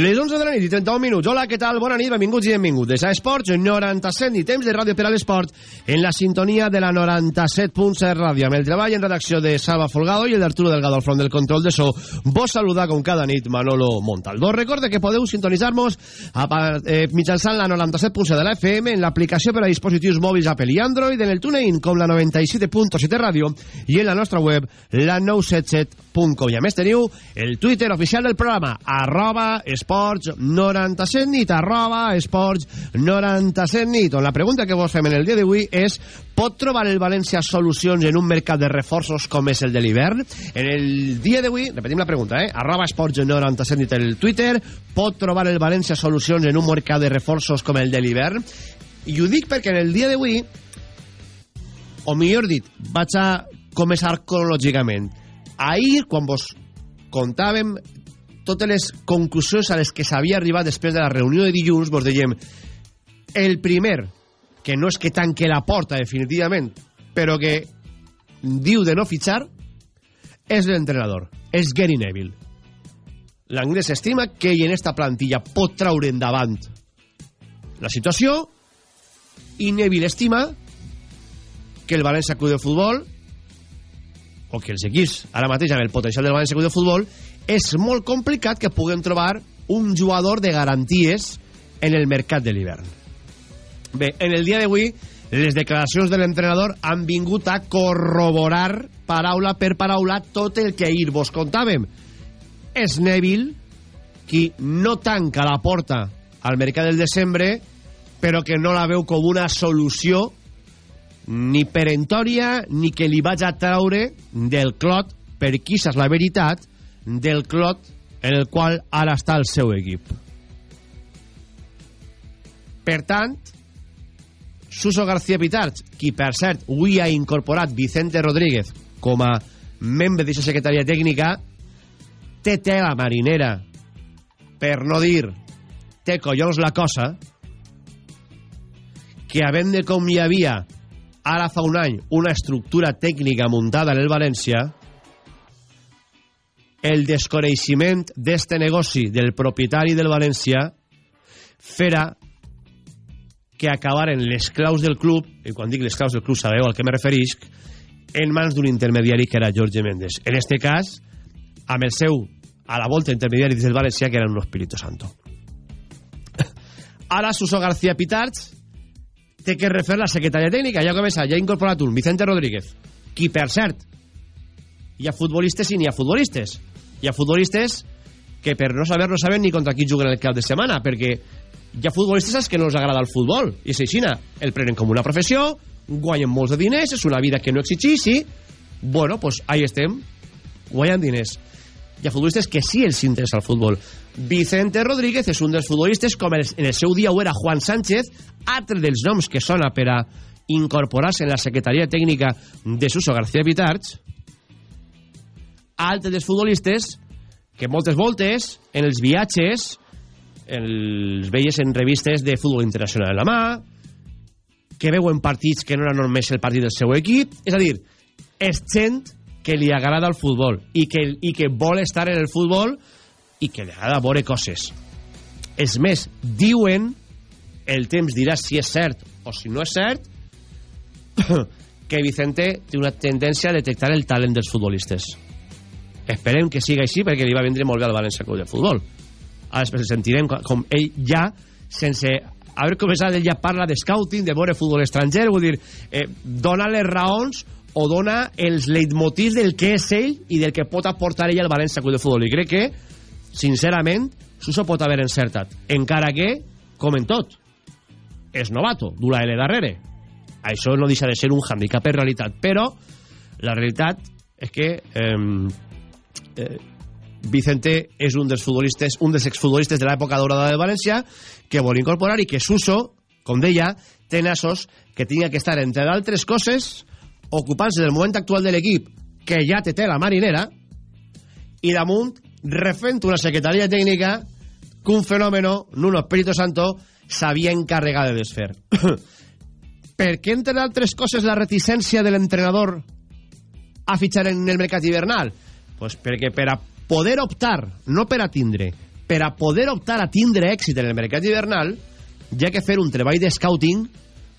Les 11 de la nit i 31 minuts. Hola, què tal? Bona nit, benvinguts i benvinguts. A Esports 97 i temps de ràdio per a l'esport en la sintonia de la 97.7 ràdio. Amb el treball en redacció de Salva Folgado i el d'Arturo Delgado al front del control de so. Vos saluda com cada nit Manolo Montalbó. Recorde que podeu sintonitzar-nos eh, mitjançant la 97.7 de la FM en l'aplicació per a dispositius mòbils Apple i Android, en el TuneIn com la 97.7 ràdio i en la nostra web la 977.com. I a més teniu el Twitter oficial del programa arroba esports 97 nit, arroba esports 97 nit, on la pregunta que vos fem en el dia d'avui és pot trobar el València solucions en un mercat de reforços com és el de l'hivern? En el dia d'avui, repetim la pregunta, eh? arroba esports 97 nit el Twitter, pot trobar el València solucions en un mercat de reforços com el de l'hivern? I ho dic perquè en el dia d'avui, o millor dit, vaig a començar cronològicament. Ahir, quan vos contàvem totes les conclusions a les que s'havia arribat després de la reunió de dilluns, vos dèiem el primer, que no és que tanque la porta definitivament, però que diu de no fitxar, és l'entrenador, és Gary Neville. L'anglès estima que ell en esta plantilla pot traure endavant la situació i Neville estima que el València Club de Futbol o que els equips ara mateix amb el potencial del València Club de Futbol és molt complicat que puguem trobar un jugador de garanties en el mercat de l'hivern. Bé, en el dia d'avui, les declaracions de l'entrenador han vingut a corroborar paraula per paraula tot el que ahir vos contàvem. És Neville qui no tanca la porta al mercat del desembre, però que no la veu com una solució ni perentòria ni que li vaig a traure del clot, per qui és la veritat, del clot en el qual ara està el seu equip. Per tant, Suso García Pitarch, qui per cert avui ha incorporat Vicente Rodríguez com a membre d'aquesta secretaria tècnica, té tela marinera, per no dir té collons la cosa, que havent de com hi havia ara fa un any una estructura tècnica muntada en el València, el desconeixement d'este negoci del propietari del València fera que acabaren les claus del club, i quan dic les claus del club sabeu al que me referisc, en mans d'un intermediari que era Jorge Méndez. En este cas, amb el seu a la volta intermediari del València, que era un Espíritu Santo. Ara Suso García Pitarch té que refer la secretaria tècnica, ja comença, ja ha incorporat un, Vicente Rodríguez, qui, per cert, hi ha futbolistes i n'hi ha futbolistes. Hi ha futbolistes que per no saber no saben ni contra qui juguen el cap de setmana, perquè hi ha futbolistes que no els agrada el futbol, i així, el prenen com una professió, guanyen molts de diners, és una vida que no exigís, bueno, pues ahí estem, guanyen diners. Hi ha futbolistes que sí els interessa el futbol. Vicente Rodríguez és un dels futbolistes, com en el seu dia ho era Juan Sánchez, altre dels noms que sona per a incorporar-se en la secretaria tècnica de Suso García Pitarch, altre dels futbolistes que moltes voltes, en els viatges, els veies en revistes de futbol internacional en la mà, que veuen partits que no eren només el partit del seu equip, és a dir, és gent que li agrada el futbol i que, i que vol estar en el futbol i que li agrada veure coses. És més, diuen, el temps dirà si és cert o si no és cert, que Vicente té una tendència a detectar el talent dels futbolistes. Esperem que siga així perquè li va vindre molt bé al València Club de Futbol. Ara després sentirem com ell ja, sense haver començat, ell ja parla de scouting, de veure futbol estranger, vull dir, eh, dona les raons o dona els leitmotivs del que és ell i del que pot aportar ell al València Club de Futbol. I crec que, sincerament, Suso pot haver encertat. Encara que, com en tot, és novato, du la L darrere. Això no deixa de ser un handicap en realitat. Però la realitat és que eh, eh, Vicente és un dels futbolistes, un dels exfutbolistes de l'època dorada de València que vol incorporar i que Suso, com deia, té nassos que tenia que estar, entre d'altres coses, ocupant-se del moment actual de l'equip, que ja té la marinera, i damunt refent una secretaria tècnica que un fenòmeno, Nuno Espíritu Santo, s'havia encarregat de desfer. per què, entre altres coses, la reticència de l'entrenador a fitxar en el mercat hivernal? Pues perquè per a poder optar, no per a tindre, per a poder optar a tindre èxit en el mercat hivernal, hi ha que fer un treball de scouting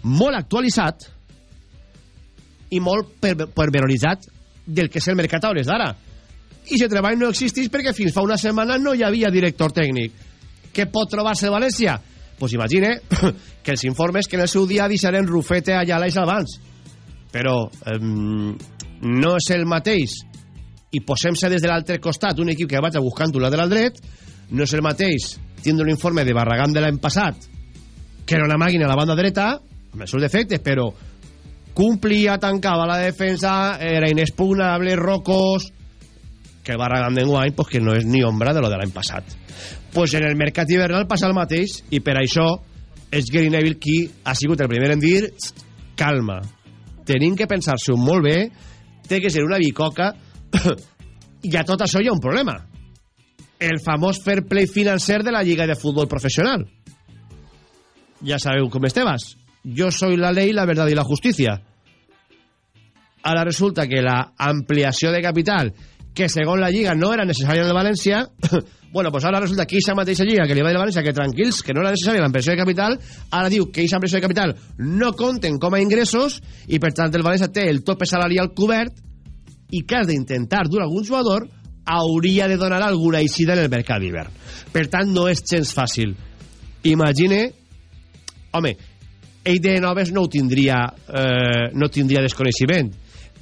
molt actualitzat i molt per, pormenoritzat del que és el mercat a hores d'ara. I el treball no existeix perquè fins fa una setmana no hi havia director tècnic. Què pot trobar-se València? pues imagine que els informes que en el seu dia deixaren Rufete, Ayala i Salvans. Però eh, no és el mateix i posem-se des de l'altre costat un equip que vaig a buscant un lateral dret, no és el mateix tindre informe de Barragán de l'any passat que era una màquina a la banda dreta amb els seus defectes, però complia, tancava la defensa, era inexpugnable, rocos que el Barragán d'enguany pues, que no és ni ombra de lo de l'any passat. Pues en el mercat hivernal passa el mateix i per això és Gary Neville qui ha sigut el primer en dir calma, tenim que pensar-s'ho molt bé té que ser una bicoca i a tot això hi ha un problema. El famós fair play financer de la Lliga de Futbol Professional. Ja sabeu com estebas yo soy la ley, la verdad y la justicia. Ara resulta que la ampliació de capital que segons la Lliga no era necessària el València bueno, pues ara resulta que aquesta mateixa Lliga que li va dir València que tranquils, que no era necessària l'ampliació de capital ara diu que aquesta ampliació de capital no compten com a ingressos i per tant el València té el tope salarial cobert i que has d'intentar dur algun jugador hauria de donar alguna eixida en el mercat d'hivern. Per tant no és gens fàcil. Imagine home ell de noves no ho tindria eh, no tindria desconeixement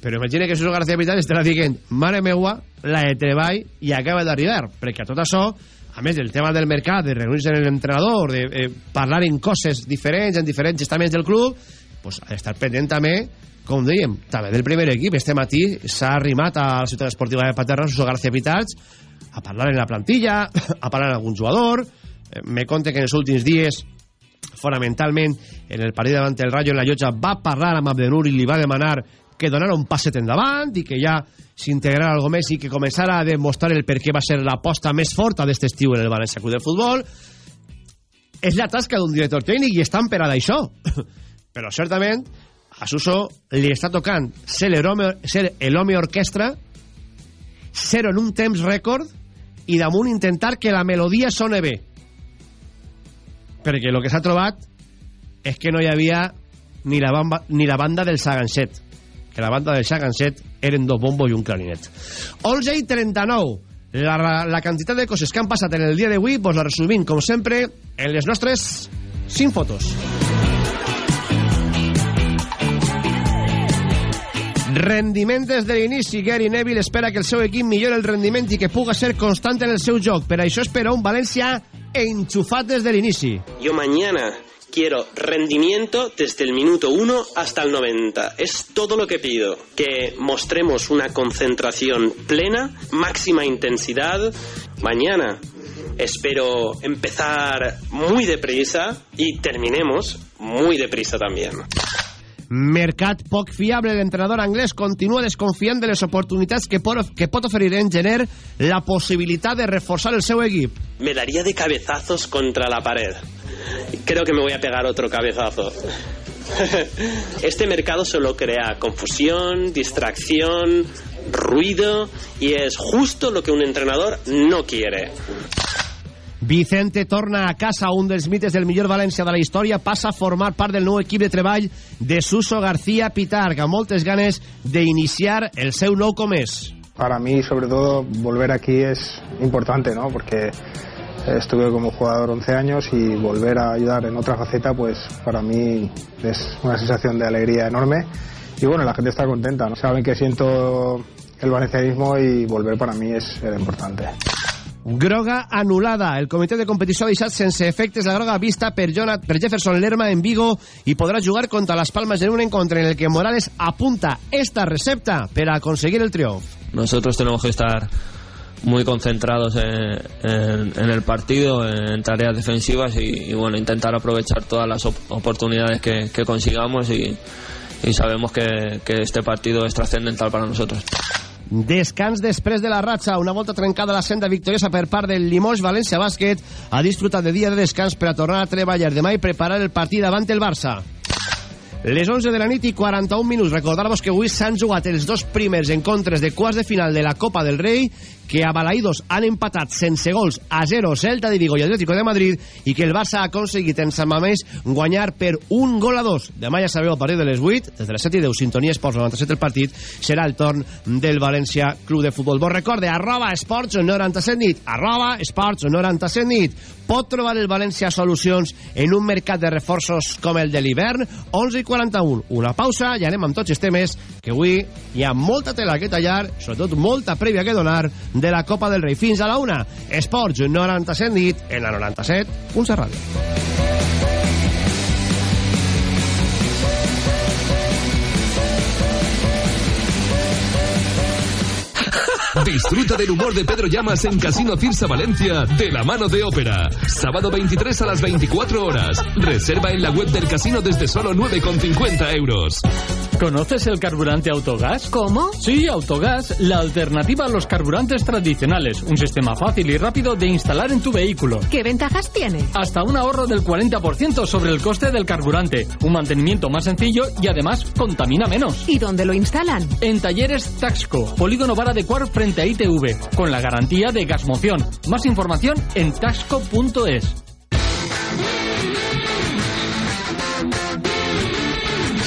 però imagina que Suso García Vital estarà dient mare meua, la de treball i acaba d'arribar, perquè tot això a més del tema del mercat, de reunir-se amb l'entrenador de eh, parlar en coses diferents en diferents estaments del club pues, ha d'estar pendent també com dèiem, també del primer equip este matí s'ha arrimat a la ciutat esportiva de Paterna Suso García Vitals a parlar en la plantilla a parlar amb algun jugador. Eh, me conte que en els últims dies fonamentalment en el partit davant el Rayo en la llotja va parlar amb Abdenur i li va demanar que donara un passet endavant i que ja s'integrara algo més i que començara a demostrar el per què va ser l'aposta més forta d'aquest estiu en el València Club de Futbol. És la tasca d'un director tècnic i estan per a d'això. Però certament a Suso li està tocant ser l'home orquestra ser en un temps rècord i damunt intentar que la melodia sone bé perquè el que s'ha trobat és que no hi havia ni la, bamba, ni la banda del Saganset que la banda del Shaganset eren dos bombos i un clarinet. 11 i 39. La, la quantitat de coses que han passat en el dia d'avui vos la resumim, com sempre, en les nostres 5 fotos. Rendiment des de l'inici. Gary Neville espera que el seu equip millori el rendiment i que puga ser constant en el seu joc. Per això espera un València enxufat des de l'inici. Jo mañana quiero rendimiento desde el minuto 1 hasta el 90. Es todo lo que pido. Que mostremos una concentración plena, máxima intensidad. Mañana espero empezar muy deprisa y terminemos muy deprisa también. Mercat poc fiable, l'entrenador anglès continua desconfiant de les oportunitats que pot, que pot oferir en gener la possibilitat de reforçar el seu equip. Me daría de cabezazos contra la pared. creo que me voy a pegar otro cabezazo. Este mercado solo crea confusión, distracción, ruido y es justo lo que un entrenador no quiere. Vicente torna a casa, un dels mites del millor València de la història, passa a formar part del nou equip de treball de Suso García Pitar, amb moltes ganes d'iniciar el seu nou comès. Para mí, sobre todo, volver aquí es importante, ¿no? Porque Estuve como jugador 11 años y volver a ayudar en otra faceta, pues para mí es una sensación de alegría enorme. Y bueno, la gente está contenta, ¿no? Saben que siento el valencianismo y volver para mí es importante. Groga anul·lada. El comitè de competició ha deixat sense efectes la groga vista per, Jonat, per Jefferson Lerma en Vigo i podrà jugar contra les Palmes en un encontre en el que Morales apunta esta recepta per a conseguir el triomf. Nosotros tenemos que estar muy concentrados en, el partido, en tareas defensivas y, bueno, intentar aprovechar todas las oportunidades que, consigamos y, sabemos que este partido es trascendental para nosotros. Descans després de la ratxa, una volta trencada la senda victoriosa per part del Limoges València Bàsquet ha disfrutat de dia de descans per a tornar a treballar demà i preparar el partit davant el Barça. Les 11 de la nit i 41 minuts. Recordar-vos que avui s'han jugat els dos primers encontres de quarts de final de la Copa del Rei que a Balaïdos han empatat sense gols a 0 Celta de Vigo i Atlético de Madrid i que el Barça ha aconseguit en Sant Mamés guanyar per un gol a dos. Demà ja sabeu, a partir de les 8, des de les 7 i 10, Sintonia Esports 97 el partit, serà el torn del València Club de Futbol. Vos recorde, arroba esports 97 nit, arroba esports 97 nit. Pot trobar el València solucions en un mercat de reforços com el de l'hivern? 11 i 41. Una pausa i anem amb tots els temes que avui hi ha molta tela que tallar, sobretot molta prèvia que donar de la Copa del Rei. Fins a la una, Esports 97 nit en la 97.7 Ràdio. Disfruta del humor de Pedro Llamas en Casino Cirsa Valencia de la mano de Ópera. Sábado 23 a las 24 horas. Reserva en la web del casino desde solo 9,50 euros. ¿Conoces el carburante Autogas? ¿Cómo? Sí, Autogas, la alternativa a los carburantes tradicionales. Un sistema fácil y rápido de instalar en tu vehículo. ¿Qué ventajas tiene? Hasta un ahorro del 40% sobre el coste del carburante, un mantenimiento más sencillo y además contamina menos. ¿Y dónde lo instalan? En Talleres Taxco, Polígono Vara de Cuar ITV, con la garantía de gasmoción. Más información en taxco.es.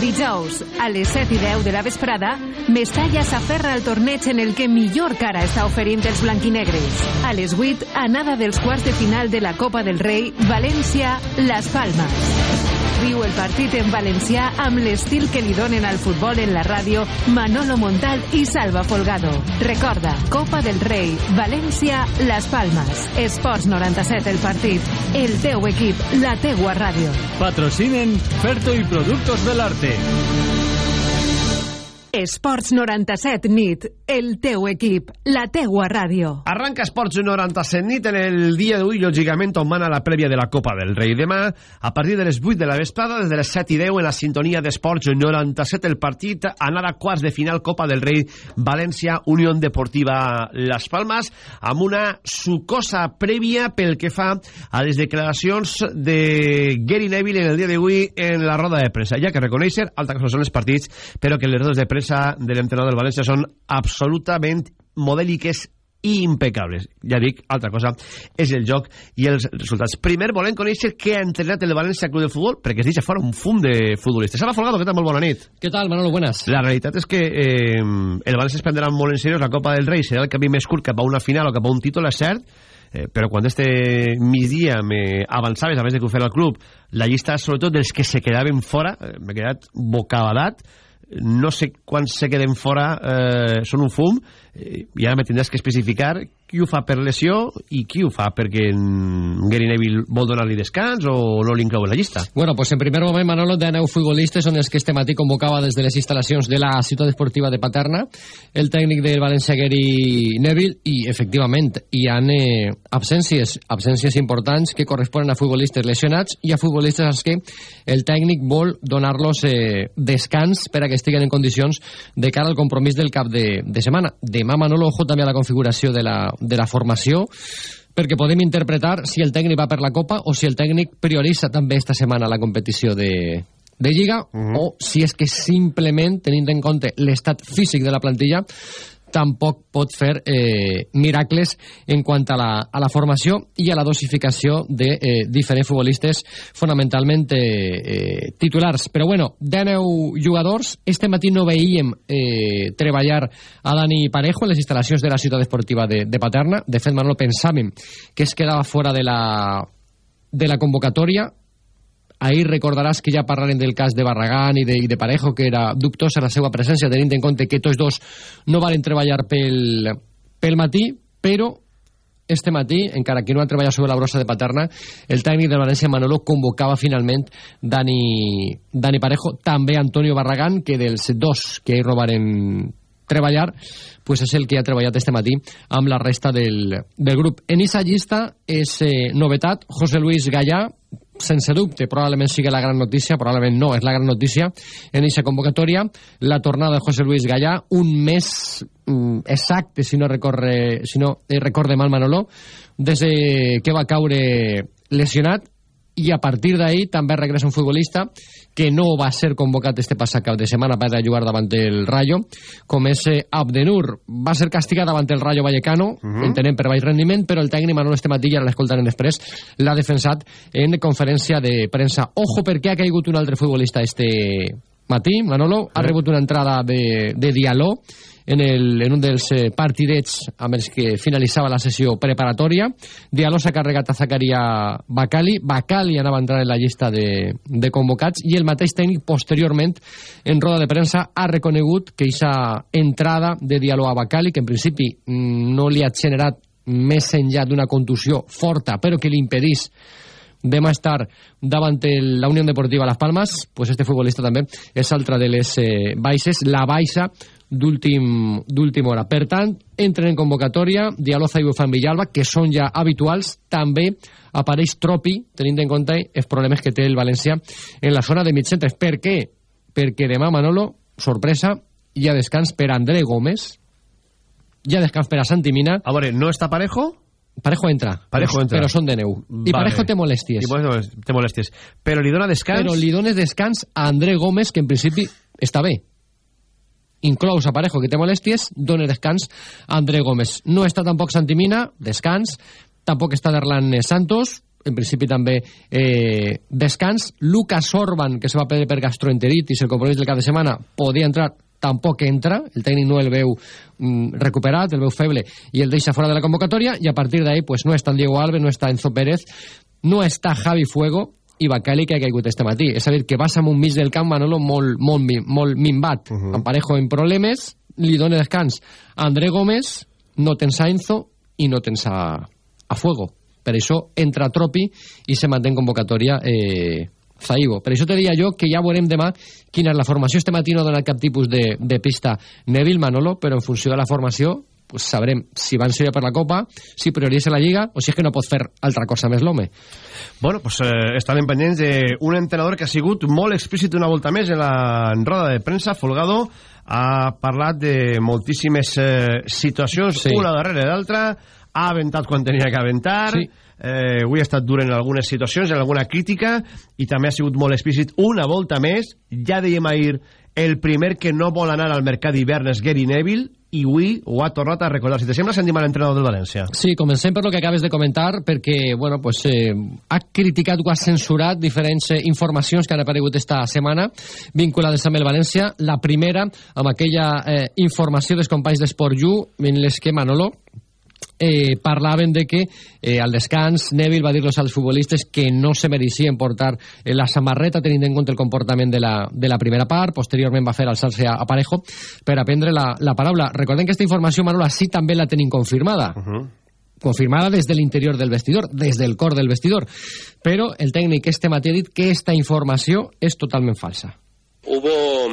Dijous, a les 7 i 10 de la vesprada, Mestalla s'aferra al torneig en el que millor cara està oferint els blanquinegres. A les 8, anada dels quarts de final de la Copa del Rei, València, Las Palmas. Viu el partit en valencià amb l'estil que li donen al futbol en la ràdio Manolo Montal i Salva Folgado. Recorda, Copa del Rei, València, Las Palmas. Esports 97 el partit. El teu equip, la teua ràdio. Patrocinen Ferto i Productos del Arte. Esports 97 nit, el teu equip, la teua ràdio. Arranca Esports 97 nit en el dia d'avui, lògicament, on mana la prèvia de la Copa del Rei. Demà, a partir de les 8 de la vesprada, des de les 7 i 10, en la sintonia d'Esports 97, el partit anada a quarts de final Copa del Rei, València, Unió Deportiva Las Palmas, amb una sucosa prèvia pel que fa a les declaracions de Gary Neville en el dia d'avui en la roda de premsa. Ja que reconèixer, alta cosa són els partits, però que les rodes de premsa defensa de l'entrenador del València són absolutament modèliques i impecables. Ja dic, altra cosa, és el joc i els resultats. Primer volem conèixer què ha entrenat el València Club de Futbol, perquè es deixa fora un fum de futbolistes. Sala Folgado, què tal? Molt bona nit. Què tal, Manolo? Buenas. La realitat és que eh, el València es prendrà molt en seriós la Copa del Rei, serà el camí més curt cap a una final o cap a un títol, és cert, eh, però quan este migdia me avançaves, a més de que ho feia el club, la llista sobretot dels que se quedaven fora, eh, m'he quedat bocabadat, no sé quants se queden fora eh, són un fum eh, i ara me tindràs que especificar qui ho fa per lesió i qui ho fa perquè Gary Neville vol donar-li descans o no l'inclou en la llista? Bueno, pues en primer moment, Manolo, de nou futbolistes són els que este matí convocava des de les instal·lacions de la ciutat esportiva de Paterna el tècnic del València Gary Neville i, efectivament, hi ha eh, absències, absències importants que corresponen a futbolistes lesionats i a futbolistes als que el tècnic vol donar-los eh, descans per a que estiguen en condicions de cara al compromís del cap de, de setmana. Demà, Manolo, ojo també a la configuració de la, de la formació perquè podem interpretar si el tècnic va per la Copa o si el tècnic prioritza també esta setmana la competició de, de Lliga uh -huh. o si és que simplement, tenint en compte l'estat físic de la plantilla, tampoc pot fer eh, miracles en quant a la, a la formació i a la dosificació de eh, diferents futbolistes fonamentalment eh, eh, titulars. Però bueno, 19 jugadors. Este matí no veíem eh, treballar a Dani Parejo en les instal·lacions de la ciutat esportiva de, de Paterna. De fet, Manolo, pensàvem que es quedava fora de la, de la convocatòria Ahir recordaràs que ja parlarem del cas de Barragán i de, i de Parejo, que era dubtosa la seva presència, tenint en compte que tots dos no valen treballar pel, pel matí, però este matí, encara que no ha treballat sobre la brossa de Paterna, el tècnic de València Manolo convocava finalment Dani, Dani Parejo, també Antonio Barragán, que dels dos que no varen treballar, pues és el que ha treballat este matí amb la resta del, del grup. En aquesta llista és eh, novetat, José Luis Gallà, sense dubte, probablement sigui la gran notícia, probablement no, és la gran notícia. En aquesta convocatòria, la tornada de José Luis Gallà, un mes mm, exacte, si no, recorre, si no eh, recorde mal Manolo, des de que va caure lesionat, i a partir d'ahir també regressa un futbolista que no va ser convocat este passat cap de setmana per a jugar davant el Rayo, com és eh, Abdenur. Va ser castigat davant el Rayo Vallecano, uh -huh. entenem per baix rendiment, però el tècnic Manolo este matí, ja l'escoltarem després, l'ha defensat en conferència de premsa. Ojo perquè ha caigut un altre futbolista este matí, Manolo, ha rebut una entrada de, de Dialó, en, el, en un dels eh, partidets amb els que finalitzava la sessió preparatòria. Diallo s'ha carregat a Zacaria Bacali. Bacali anava a entrar en la llista de, de convocats i el mateix tècnic posteriorment en roda de premsa ha reconegut que aquesta entrada de Diallo a Bacali, que en principi mm, no li ha generat més enllà d'una contusió forta, però que li impedís demà estar davant la Unió Deportiva Las Palmas, pues este futbolista també és altra de les eh, baixes, la baixa d'última hora. Per tant, entren en convocatòria Dialoza i Bufan Villalba, que són ja habituals, també apareix Tropi, tenint en compte els problemes que té el València en la zona de mitcentres. Per què? Perquè demà, Manolo, sorpresa, hi ha descans per André Gómez, hi ha descans per a Santimina. A veure, no està Parejo? Parejo entra, Parejo entra. però són de neu. I vale. Parejo té molèsties. I té molèsties. Però li dona descans... Però li dones descans a André Gómez, que en principi està bé inclous Parejo, que té molèsties, dona descans a André Gómez. No està tampoc Santimina, descans, tampoc està Darlan Santos, en principi també eh, descans. Lucas Orban, que se va perdre per gastroenteritis, el compromís del cap de setmana, podia entrar, tampoc entra, el tècnic no el veu mm, recuperat, el veu feble i el deixa fora de la convocatòria i a partir d'ahí pues, no està Diego Alves, no està Enzo Pérez, no està Javi Fuego, i Bacali que ha caigut este matí. És a dir, que vas amb un mig del camp, Manolo, molt, molt, molt minvat. Uh -huh. Amb Parejo en problemes, li dona descans a André Gómez, no tens a Enzo i no tens a, a Fuego. Per això entra Tropi i se manté en convocatòria eh, Zaibo. Per això te deia jo que ja veurem demà quina és la formació. Este matí no ha donat cap tipus de, de pista Neville Manolo, però en funció de la formació pues sabrem si van ser per la Copa, si prioritza la Lliga o si és que no pot fer altra cosa més l'home. Bueno, pues eh, estarem pendents d'un entrenador que ha sigut molt explícit una volta més en la en roda de premsa, Folgado ha parlat de moltíssimes eh, situacions, sí. una darrere d'altra, ha aventat quan tenia que aventar, sí. Eh, avui ha estat dur en algunes situacions, en alguna crítica, i també ha sigut molt explícit una volta més, ja dèiem ahir el primer que no vol anar al mercat d'hivern és Gary Neville i avui ho ha tornat a recordar. Si te sembla, sentim l'entrenador del València. Sí, comencem per lo que acabes de comentar, perquè bueno, pues, eh, ha criticat o ha censurat diferents eh, informacions que han aparegut esta setmana vinculades amb el València. La primera, amb aquella eh, informació dels companys d'Esport Ju, en les que Manolo eh, parlaven de que eh, al descans Neville va dir-los als futbolistes que no se mereixien portar eh, la samarreta tenint en compte el comportament de la, de la primera part, posteriorment va fer alçar-se a, a Parejo per aprendre la, la paraula. Recordem que aquesta informació, Manolo, sí també la tenim confirmada. Uh -huh confirmada des de l'interior del vestidor, des del cor del vestidor. Però el tècnic este matí ha dit que esta informació és totalment falsa. Hubo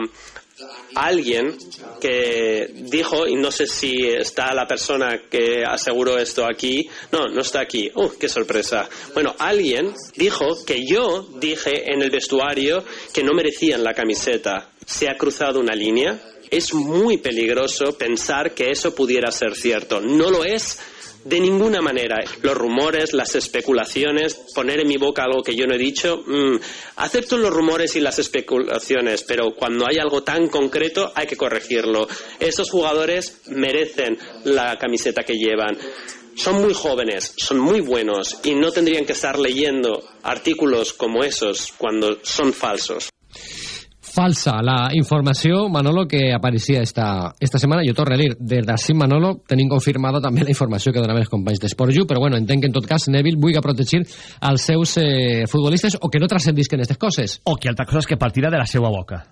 alguien que dijo, y no sé si está la persona que aseguró esto aquí, no, no está aquí, ¡uh, qué sorpresa! Bueno, alguien dijo que yo dije en el vestuario que no merecían la camiseta. ¿Se ha cruzado una línea? Es muy peligroso pensar que eso pudiera ser cierto. No lo es de ninguna manera. Los rumores, las especulaciones, poner en mi boca algo que yo no he dicho, mm, acepto los rumores y las especulaciones, pero cuando hay algo tan concreto hay que corregirlo. Esos jugadores merecen la camiseta que llevan. Son muy jóvenes, son muy buenos y no tendrían que estar leyendo artículos como esos cuando son falsos. Falsa la informació, Manolo, que apareixia esta, esta setmana. Jo torno a dir, des d'ací, Manolo, tenim confirmada també la informació que donaven els companys d'Esportju, però bueno, entenc que en tot cas Neville vulgui protegir els seus eh, futbolistes o que no transcendisquen aquestes coses. O que altra cosa és que partira de la seva boca.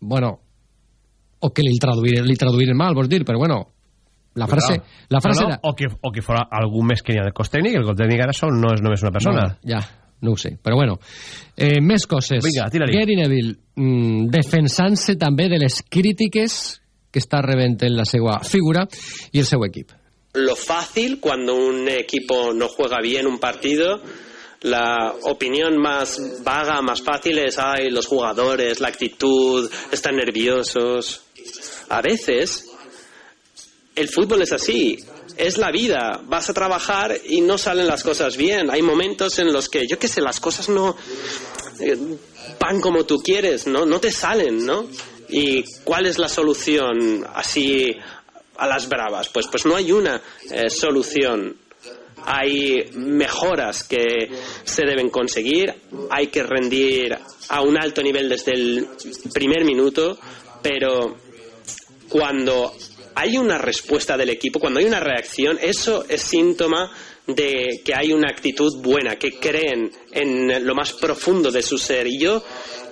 Bueno, o que li traduïren, li traduïren mal, vols dir, però bueno, la frase, Però, la frase no, no, era... o, que, o que fora algú més que n'hi ha del cos tècnic, el cos tècnic ara són, no és només una persona. No, ja, no ho sé, però bueno. Eh, més coses. Vinga. Gary Neville, mm, defensant-se també de les crítiques que està rebent en la seva figura i el seu equip. Lo fácil cuando un equipo no juega bien un partido, la opinión más vaga, más fácil es, ay, los jugadores, la actitud, están nerviosos. A veces el fútbol es así, es la vida. Vas a trabajar y no salen las cosas bien. Hay momentos en los que, yo qué sé, las cosas no eh, van como tú quieres, ¿no? No te salen, ¿no? ¿Y cuál es la solución así a las bravas? Pues, pues no hay una eh, solución. Hay mejoras que se deben conseguir, hay que rendir a un alto nivel desde el primer minuto, pero cuando hay una respuesta del equipo, cuando hay una reacción, eso es síntoma de que hay una actitud buena, que creen en lo más profundo de su ser. Y yo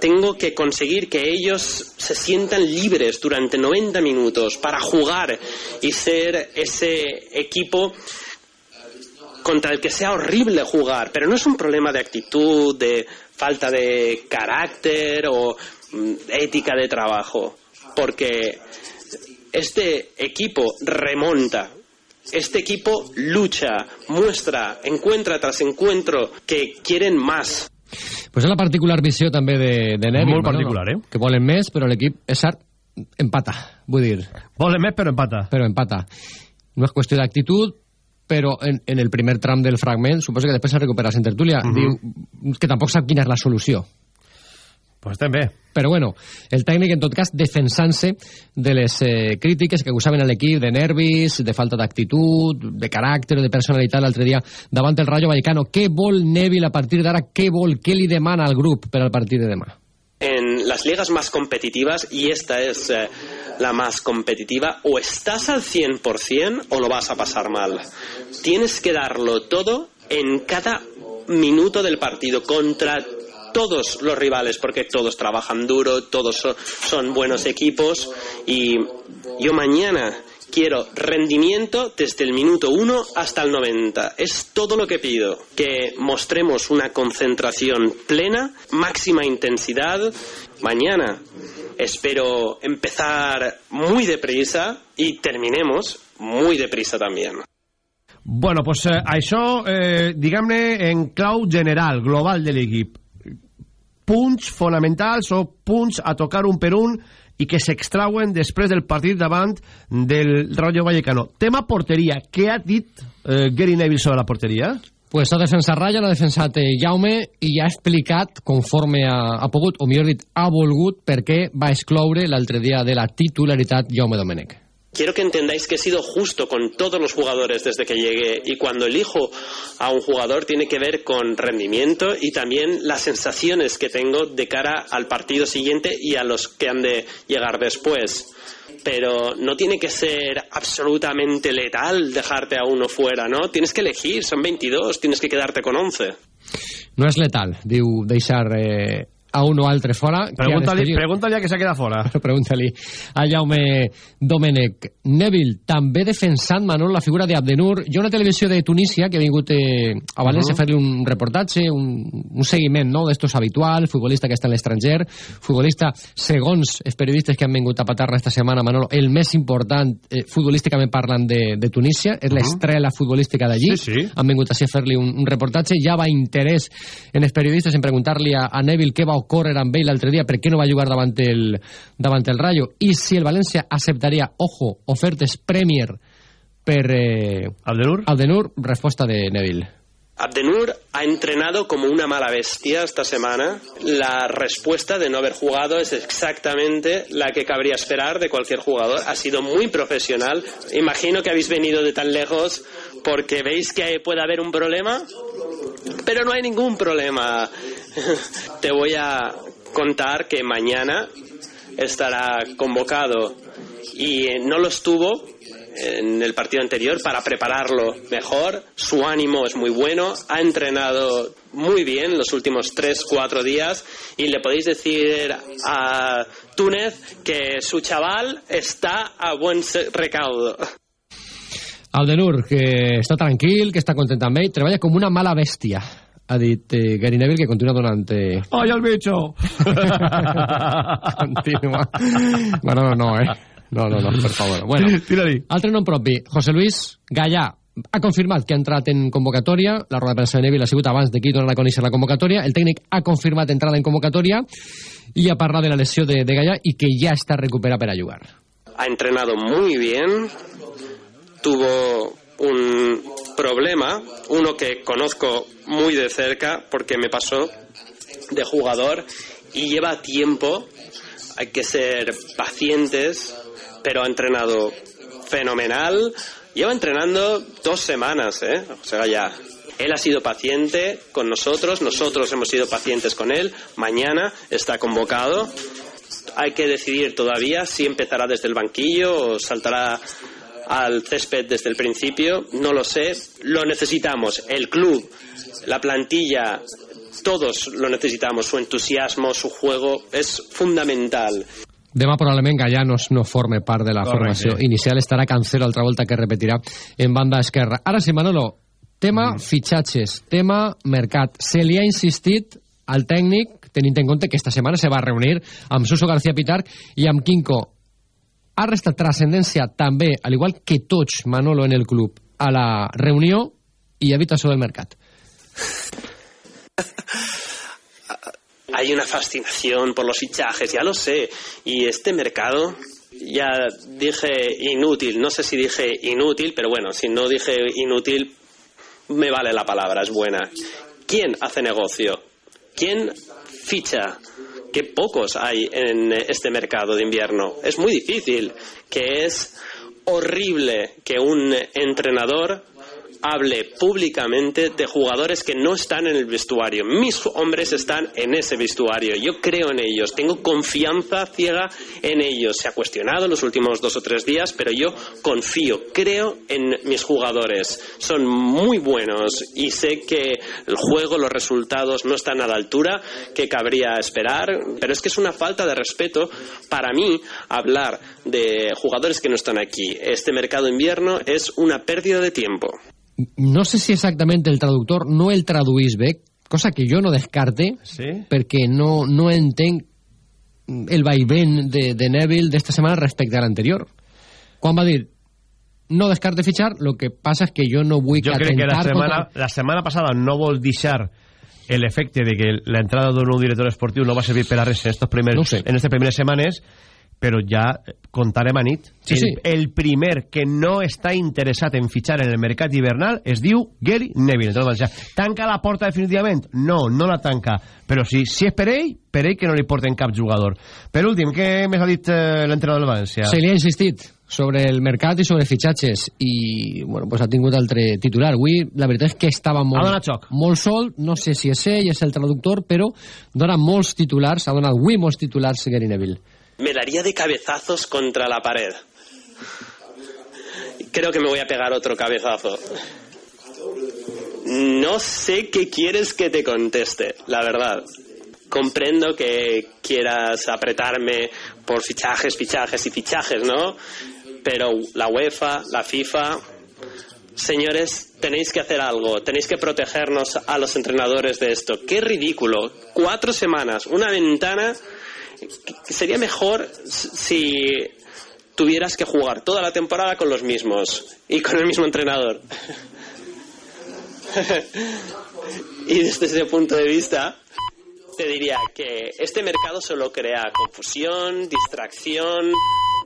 tengo que conseguir que ellos se sientan libres durante 90 minutos para jugar y ser ese equipo contra el que sea horrible jugar, pero no es un problema de actitud, de falta de carácter o mm, ética de trabajo, porque este equipo remonta, este equipo lucha, muestra, encuentra tras encuentro que quieren más. Pues és la particular visió també de, de Neville. Molt particular, eh? Que volen més, però l'equip, és cert, empata. Vull dir, Volen més, però empata. però empata. No és qüestió d'actitud, però en, en el primer tram del fragment, suposo que després se recupera en tertúlia, diu que tampoc sap quina és la solució. Pues també. Però bueno, el tècnic en tot cas defensant-se de les eh, crítiques que acusaven a l'equip de nervis, de falta d'actitud, de caràcter o de personalitat l'altre dia davant el Rayo Vallecano. Què vol Neville a partir d'ara? Què vol? Què li demana al grup per al partit de demà? En las ligas más competitivas, y esta es eh, la más competitiva, o estás al 100% o lo vas a pasar mal. Tienes que darlo todo en cada minuto del partido contra todos los rivales, porque todos trabajan duro, todos so- son buenos equipos y yo mañana quiero rendimiento desde el minuto 1 hasta el 90. Es todo lo que pido, que mostremos una concentración plena, máxima intensidad. Mañana espero empezar muy deprisa y terminemos muy deprisa también. Bueno, pues eh, això, eh, en clau general, global de l'equip. Punts fonamentals o punts a tocar un per un i que s'extrauen després del partit davant del Rayo Vallecano. Tema porteria. Què ha dit eh, Gary Neville sobre la porteria? Pues ha defensat Raya, l'ha defensat Jaume i ja ha explicat conforme ha, ha pogut, o millor dit, ha volgut per què va excloure l'altre dia de la titularitat Jaume Domènech. Quiero que entendáis que he sido justo con todos los jugadores desde que llegué y cuando elijo a un jugador tiene que ver con rendimiento y también las sensaciones que tengo de cara al partido siguiente y a los que han de llegar después. Pero no tiene que ser absolutamente letal dejarte a uno fuera, ¿no? Tienes que elegir, son 22, tienes que quedarte con 11. No és letal, diu deixar eh, a un o altre fora. Pregunta-li pregunta a que s'ha quedat fora. Pregunta-li a Jaume Domènech. Neville, també defensant, Manol, la figura d'Abdenur. Hi ha una televisió de Tunísia que ha vingut eh, a València Mhm. a fer-li un reportatge, un, un seguiment no, d'estos habitual, futbolista que està en l'estranger, futbolista, segons els periodistes que han vingut a Paterna esta setmana, Manolo, el més important, eh, futbolísticament parlant, de, de Tunísia, és l'estrela futbolística d'allí. Sí, sí. Han vingut així a fer-li un, un reportatge. Ja va interès en els periodistes en preguntar-li a, a Neville què va o córrer amb ell l'altre dia, per què no va jugar davant el, davant el Rayo? I si el València acceptaria, ojo, ofertes Premier per eh, Abdenur? Abdenur, resposta de Neville. Abdenur ha entrenado como una mala bestia esta semana. La respuesta de no haber jugado es exactamente la que cabría esperar de cualquier jugador. Ha sido muy profesional. Imagino que habéis venido de tan lejos porque veis que puede haber un problema, pero no hay ningún problema. Te voy a contar que mañana estará convocado y no lo estuvo en el partido anterior para prepararlo mejor. Su ánimo es muy bueno, ha entrenado muy bien los últimos 3-4 días y le podéis decir a Túnez que su chaval está a buen recaudo. Aldenur, que està tranquil, que està content amb ell, treballa com una mala bèstia ha dit eh, Gary Neville que continua donant... Eh... ¡Ay, el bicho! continua. Bueno, no, no, eh? No, no, no, per favor. Bueno, Tira-li. altre nom propi. José Luis Gallà ha confirmat que ha entrat en convocatòria. La roda de premsa de Neville ha sigut abans de que donar a conèixer la convocatòria. El tècnic ha confirmat entrada en convocatòria i ha parlat de la lesió de, de Gallà i que ja està recuperat per a jugar. Ha entrenado muy bien, tuvo un problema, uno que conozco muy de cerca porque me pasó de jugador y lleva tiempo, hay que ser pacientes, pero ha entrenado fenomenal, lleva entrenando dos semanas, ¿eh? o sea, ya. Él ha sido paciente con nosotros, nosotros hemos sido pacientes con él, mañana está convocado, hay que decidir todavía si empezará desde el banquillo o saltará al césped desde el principio, no lo sé, lo necesitamos, el club, la plantilla, todos lo necesitamos, su entusiasmo, su juego es fundamental. Demà probablement Gallà no, no forme part de la Correcte. formació inicial, estarà Cancelo altra volta que repetirà en banda esquerra. Ara sí, Manolo, tema fitxatges, tema mercat. Se li ha insistit al tècnic, tenint en compte que esta setmana se va reunir amb Suso García Pitar i amb Quinco. Ha restat trascendència també, al igual que tots, Manolo, en el club, a la reunió i habitació del mercat. Hay una fascinación por los fichajes, ya lo sé. Y este mercado, ya dije inútil, no sé si dije inútil, pero bueno, si no dije inútil, me vale la palabra, es buena. ¿Quién hace negocio? ¿Quién ficha? Que pocos hay en este mercado de invierno. Es muy difícil, que es horrible que un entrenador hable públicamente de jugadores que no están en el vestuario. Mis hombres están en ese vestuario. Yo creo en ellos. Tengo confianza ciega en ellos. Se ha cuestionado en los últimos dos o tres días, pero yo confío, creo en mis jugadores. Son muy buenos y sé que el juego, los resultados no están a la altura que cabría esperar, pero es que es una falta de respeto para mí hablar de jugadores que no están aquí. Este mercado invierno es una pérdida de tiempo. No sé si exactament el traductor no el traduís bé, cosa que jo no descarte, Sí? perquè no, no entenc el vaivén de, de Neville d'esta setmana respecte a l'anterior. Quan va dir no descarte fitxar, lo que passa és que jo no vull Jo crec que la setmana, contra... la setmana passada no vol deixar el efecte de que la entrada d'un nou director esportiu no va servir per a res en, estos primers, No sé. en estas primeres setmanes però ja contarem a nit. Sí, el, sí. el primer que no està interessat en fitxar en el mercat hivernal es diu Gary Neville. Entonces, ja, tanca la porta definitivament? no, no la tanca. Però si, si és per ell, per ell que no li porten cap jugador. Per últim, què més ha dit eh, l'entrenador del València? Se li ha insistit sobre el mercat i sobre fitxatges i bueno, pues ha tingut altre titular. Avui la veritat és que estava molt, molt sol. No sé si és ell, és el traductor però dona molts titulars, ha donat avui molts titulars Gary Neville me daría de cabezazos contra la pared. Creo que me voy a pegar otro cabezazo. No sé qué quieres que te conteste, la verdad. Comprendo que quieras apretarme por fichajes, fichajes y fichajes, ¿no? Pero la UEFA, la FIFA, señores, tenéis que hacer algo, tenéis que protegernos a los entrenadores de esto. Qué ridículo. Cuatro semanas, una ventana sería mejor si tuvieras que jugar toda la temporada con los mismos y con el mismo entrenador. y desde ese punto de vista, te diría que este mercado solo crea confusión, distracción,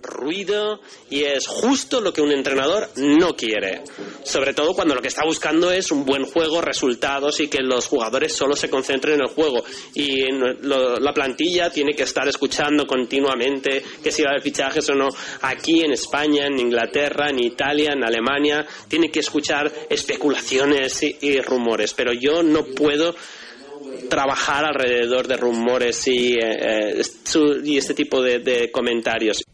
ruido y es justo lo que un entrenador no quiere. Sobre todo cuando lo que está buscando es un buen juego, resultados y que los jugadores solo se concentren en el juego. Y lo, la plantilla tiene que estar escuchando continuamente que si va a haber fichajes o no. Aquí en España, en Inglaterra, en Italia, en Alemania, tiene que escuchar especulaciones y, rumores. Pero yo no puedo trabajar alrededor de rumores y, eh, y este tipo de comentarios.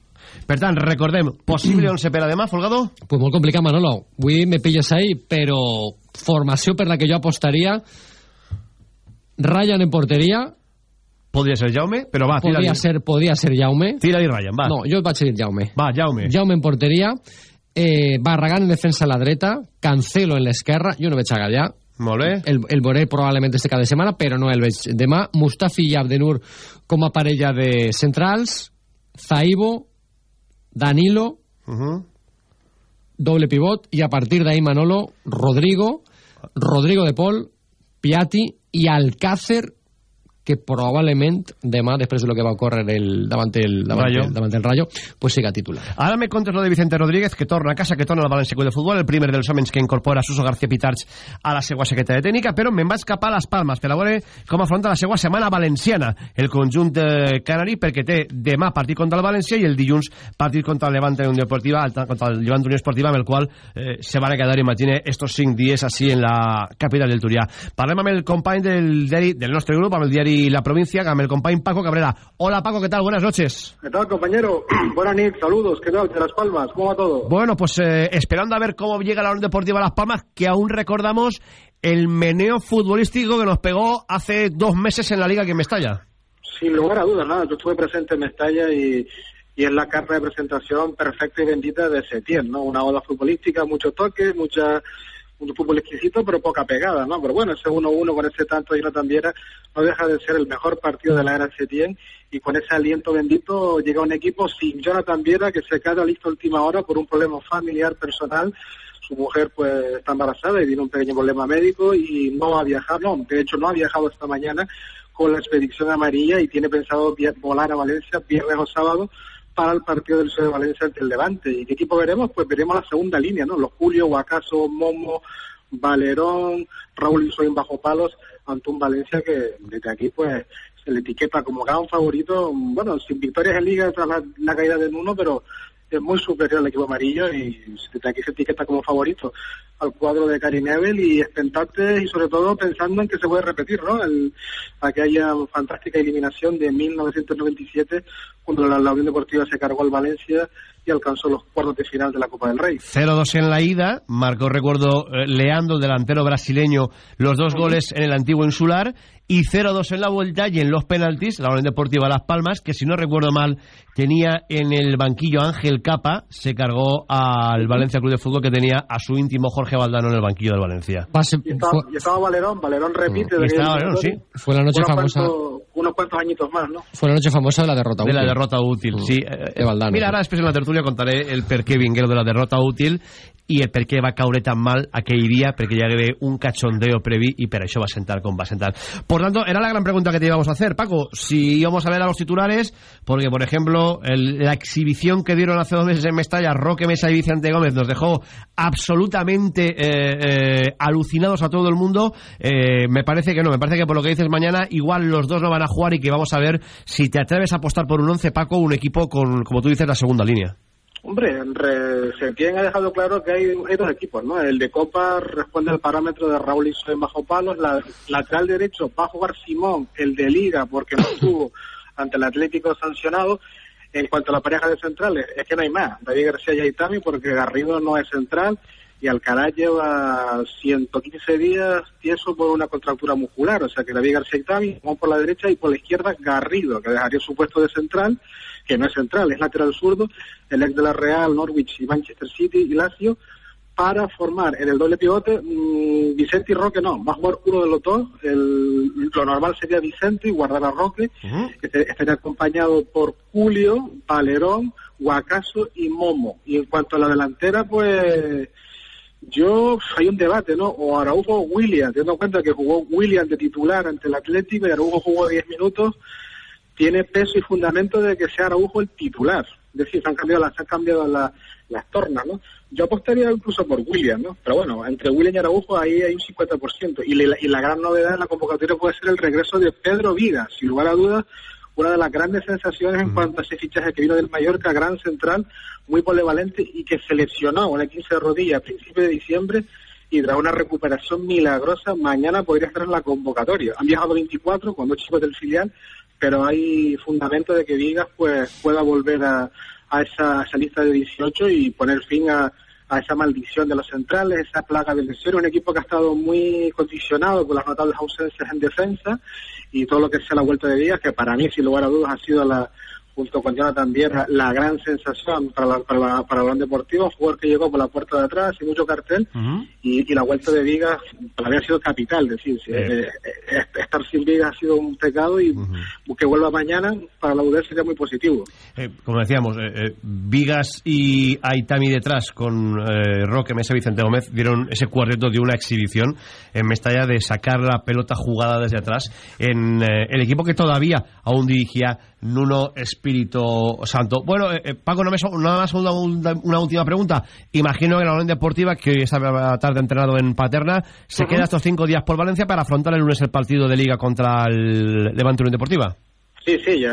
Per tant, recordem, possible 11 per a demà, Folgado? Pues molt complicat, Manolo. Avui me pilles ahí, però formació per la que jo apostaria Ryan en porteria Podria ser Jaume, però va, tira Podria ser, podria ser Jaume Tira-li Ryan, va No, jo et vaig dir Jaume Va, Jaume Jaume en porteria eh, Barragán en defensa a la dreta Cancelo en l'esquerra Jo no veig a Gallà molt bé. El, el veuré probablement este cada setmana, però no el veig demà. Mustafi i Abdenur com a parella de centrals. Zaibo, Danilo, uh -huh. doble pivot, i a partir d'ahí Manolo, Rodrigo, Rodrigo de Pol, Piatti i Alcácer, que probablement demà, després de lo que va ocórrer el, davant, el, davant, Rayo. el, davant el Rayo, pues siga titular. Ara me contes lo de Vicente Rodríguez, que torna a casa, que torna al València Club de Futbol, el primer dels homes que incorpora Suso García Pitarch a la seva secretaria tècnica, però me'n vaig cap a les Palmes per a veure com afronta la seva setmana valenciana el conjunt eh, canari, perquè té demà partit contra el València i el dilluns partit contra el Levante Unió Deportiva, alta- contra el Levante Unió Esportiva, amb el qual eh, se van a quedar, imagine, estos cinc dies així en la capital del Turià. Parlem amb el company del, diari, del nostre grup, amb el diari La Provincia, amb el company Paco Cabrera. Hola Paco, ¿qué tal? Buenas noches. ¿Qué tal, compañero? Buenas noches, saludos, ¿qué tal? De Las Palmas, ¿cómo va todo? Bueno, pues eh, esperando a ver cómo llega la Unión Deportiva Las Palmas, que aún recordamos el meneo futbolístico que nos pegó hace dos meses en la Liga que me estalla. Sin lugar a dudas, nada, yo estuve presente en Mestalla y, y es la carta de presentación perfecta y bendita de Setién, ¿no? Una ola futbolística, muchos toques, mucha, un fútbol exquisito, pero poca pegada, ¿no? Pero bueno, ese 1-1 con ese tanto y no tambiera no deja de ser el mejor partido de la era Setién y con ese aliento bendito llega un equipo sin Jonathan Viera que se queda listo última hora por un problema familiar personal su mujer pues está embarazada y tiene un pequeño problema médico y no va a viajar, no, de hecho no ha viajado esta mañana con la expedición amarilla y tiene pensado volar a Valencia viernes o sábado para el partido del Sur de Valencia ante el Levante. ¿Y qué equipo veremos? Pues veremos la segunda línea, ¿no? Los Julio, Guacaso, Momo, Valerón, Raúl Isoín bajo palos ante un Valencia que desde aquí pues se le etiqueta como gran favorito, bueno, sin victorias en Liga tras la, caída de Nuno, pero es muy superior al equipo amarillo y desde aquí se etiqueta como favorito al cuadro de Cari Nebel y expectantes y sobre todo pensando en que se puede repetir, ¿no? El, aquella fantástica eliminación de 1997 cuando la, la Unión Deportiva se cargó al Valencia y alcanzó los cuartos de final de la Copa del Rey. 0-2 en la ida, marcó, recuerdo, eh, Leandro, el delantero brasileño, los dos goles en el antiguo insular, y 0-2 en la vuelta y en los penaltis, la Unión Deportiva Las Palmas, que si no recuerdo mal, tenía en el banquillo Ángel Capa, se cargó al Valencia Club de Fútbol, que tenía a su íntimo Jorge Valdano en el banquillo del Valencia. Y estaba, y estaba Valerón, Valerón repite. Y de estaba aquella Valerón, sí. eliminatoria. Fue la noche Unos famosa. cuantos- unos cuantos añitos más, ¿no? Fue la noche famosa de la derrota de la útil. derrota útil, sí. Eh, de Valdano, Mira, sí. ara després en la tertúlia contaré el per què vingué de la derrota útil i el per què va caure tan mal aquell dia, perquè hi hagué un cachondeo previ i per això va sentar com va sentar. Por tanto, era la gran pregunta que te íbamos a hacer, Paco. Si íbamos a ver a los titulares, porque, por ejemplo, la exhibición que dieron hace dos meses en Mestalla, Roque Mesa y Vicente Gómez, nos dejó absolutamente eh, eh, alucinados a todo el mundo. Eh, me parece que no, me parece que por lo que dices mañana, igual los dos no van a jugar y que vamos a ver si te atreves a apostar por un 11, Paco, un equipo con, como tú dices, la segunda línea. Hombre, en re- Setién ha dejado claro que hay, dos equipos, ¿no? El de Copa responde al parámetro de Raúl Isoen bajo palos, la lateral derecho va a jugar Simón, el de Liga, porque no estuvo ante el Atlético sancionado. En cuanto a la pareja de centrales, es que no hay más. David García y Aitami, porque Garrido no es central y Alcaraz lleva 115 días tieso por una contractura muscular. O sea que David García y Aitami, Simón por la derecha y por la izquierda Garrido, que dejaría su puesto de central, que no es central, es lateral zurdo, el ex de la Real, Norwich y Manchester City y Lazio, para formar en el doble pivote mm, Vicente y Roque no, va a jugar uno de los dos, el, lo normal sería Vicente y guardar a Roque, este- estaría acompañado por Julio, Valerón, Guacaso y Momo. Y en cuanto a la delantera, pues Yo, hay un debate, ¿no? O Araujo o William, teniendo en cuenta que jugó William de titular ante el Atlético y Araujo jugó 10 minutos, tiene peso y fundamento de que sea Araujo el titular. Es decir, se han cambiado las, se han cambiado las, las tornas, ¿no? Yo apostaría incluso por William, ¿no? Pero bueno, entre William y Araujo ahí hay un 50%. Y, y la gran novedad en la convocatoria puede ser el regreso de Pedro Vigas. Sin lugar a dudas, una de las grandes sensaciones en cuanto a ese fichaje que vino del Mallorca, gran central, muy polivalente y que seleccionó una 15 de rodilla a principios de diciembre y tras una recuperación milagrosa, mañana podría estar en la convocatoria. Han viajado 24 con dos chicos del filial, pero hay fundamento de que Vigas pues pueda volver a, esa, esa lista de 18 y poner fin a, esa maldición de los centrales, esa plaga del deseo. Un equipo que ha estado muy condicionado por las notables ausencias en defensa y todo lo que sea la vuelta de Díaz, que para mí, sin lugar a dudas, ha sido la junto con Jonathan también la gran sensación para, la, para, la, para Balón Deportivo, jugador que llegó por la puerta de atrás sin mucho cartel uh -huh. y, y, la vuelta de Vigas para mí ha sido capital, es decir, eh. Eh, estar sin Vigas ha sido un pecado y uh -huh. que vuelva mañana para la UDEL sería muy positivo. Eh, como decíamos, eh, Vigas y Aitami detrás con Roque, Mesa, Vicente Gómez dieron ese cuarteto de una exhibición en Mestalla de sacar la pelota jugada desde atrás en el equipo que todavía aún dirigía Nuno Espíritu Santo. Bueno, eh, Paco, no me nada más una, una, última pregunta. Imagino que la Unión Deportiva, que hoy esta tarde entrenado en Paterna, se uh -huh. queda estos cinco días por Valencia para afrontar el lunes el partido de Liga contra el Levante Unión Deportiva. Sí, sí, ya,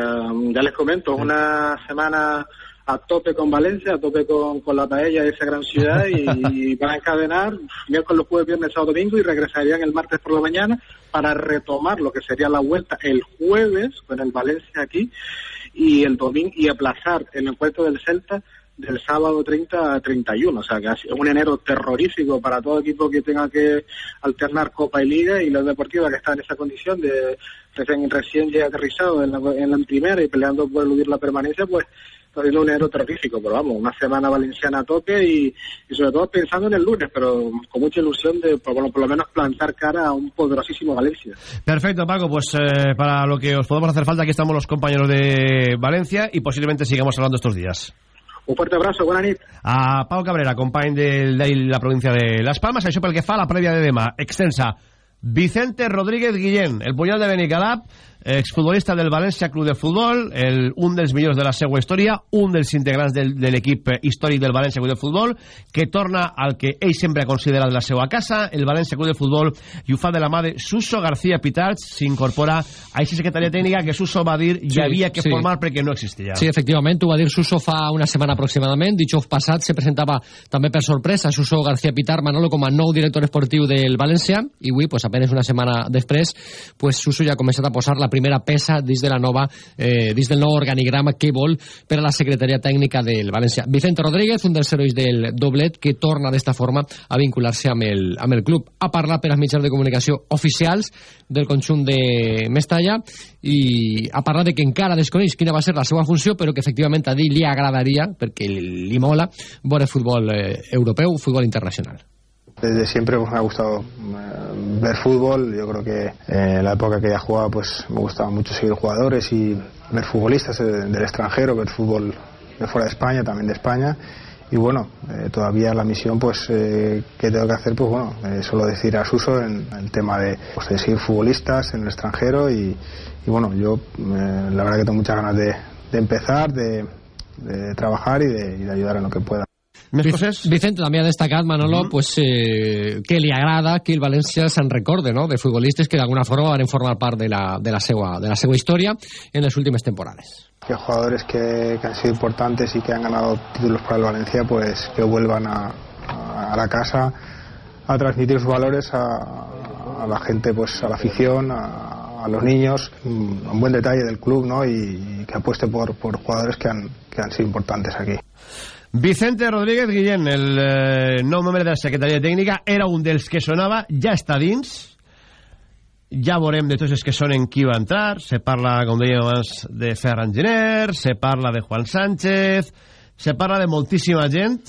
ya les comento, una semana a tope con Valencia, a tope con, con la paella de esa gran ciudad y, y van a encadenar miércoles, jueves, viernes, sábado, domingo y regresarían el martes por la mañana para retomar lo que sería la vuelta el jueves con el Valencia aquí y el domingo y aplazar el encuentro del Celta del sábado 30 a 31, o sea que es un enero terrorífico para todo equipo que tenga que alternar Copa y Liga y la Deportiva que está en esa condición de recién, recién ya aterrizado en la, en la primera y peleando por eludir la permanencia, pues siendo un enero terrorífico, pero vamos, una semana valenciana a tope y, y, sobre todo pensando en el lunes, pero con mucha ilusión de por, bueno, por lo menos plantar cara a un poderosísimo Valencia. Perfecto, Paco, pues eh, para lo que os podemos hacer falta, aquí estamos los compañeros de Valencia y posiblemente sigamos hablando estos días. Un fuerte abrazo, bona nit. A Pau Cabrera, company de la província de Las Palmas. Això pel que fa a la prèvia de demà. Extensa. Vicente Rodríguez Guillén, el punyal de Benicalap, exfutbolista del València Club de Futbol, el, un dels millors de la seva història, un dels integrants del, de l'equip històric del València Club de Futbol, que torna al que ell sempre ha considerat la seva casa, el València Club de Futbol, i ho fa de la mà de Suso García Pitarch, s'incorpora a aquesta secretaria tècnica que Suso va dir hi sí, havia que sí. formar perquè no existia. Sí, efectivament, ho va dir Suso fa una setmana aproximadament, dijous passat se presentava també per sorpresa Suso García Pitar Manolo com a nou director esportiu del València, i avui, pues, apenas una setmana després, pues, Suso ja ha començat a posar la primera peça dins de la nova eh, dins del nou organigrama que vol per a la secretaria tècnica del València. Vicente Rodríguez, un dels herois del doblet que torna d'esta forma a vincular-se amb, el, amb el club. Ha parlat per als mitjans de comunicació oficials del conjunt de Mestalla i ha parlat de que encara desconeix quina va ser la seva funció però que efectivament a dir li agradaria perquè li mola veure futbol eh, europeu, futbol internacional. Desde siempre pues, me ha gustado eh, ver fútbol. Yo creo que eh, en la época que ya jugaba, pues me gustaba mucho seguir jugadores y ver futbolistas del extranjero, ver fútbol de fuera de España, también de España. Y bueno, eh, todavía la misión pues eh, que tengo que hacer, pues bueno, eh, solo decir a Suso en el tema de, pues, seguir futbolistas en el extranjero y, y bueno, yo la verdad que tengo muchas ganas de, empezar, de, de trabajar y de, y de ayudar en lo que pueda. Més coses? Vicente també ha destacat, Manolo, mm -hmm. pues, eh, que li agrada que el València se'n recorde no? de futbolistes que d'alguna forma van formar part de la, de, la seva, de la seva història en les últimes temporades. Que jugadores que, que han sido importantes y que han ganado títulos para el Valencia, pues que vuelvan a, a la casa a transmitir sus valores a, a la gente, pues a la afición, a, a los niños, un buen detalle del club, ¿no? Y, y que apueste por, por jugadores que han, que han sido importantes aquí. Vicente Rodríguez Guillén, el eh, nou membre de la secretaria tècnica, era un dels que sonava, ja està dins. Ja veurem de tots els que sonen qui va entrar. Se parla, com dèiem abans, de Ferran Giner, se parla de Juan Sánchez, se parla de moltíssima gent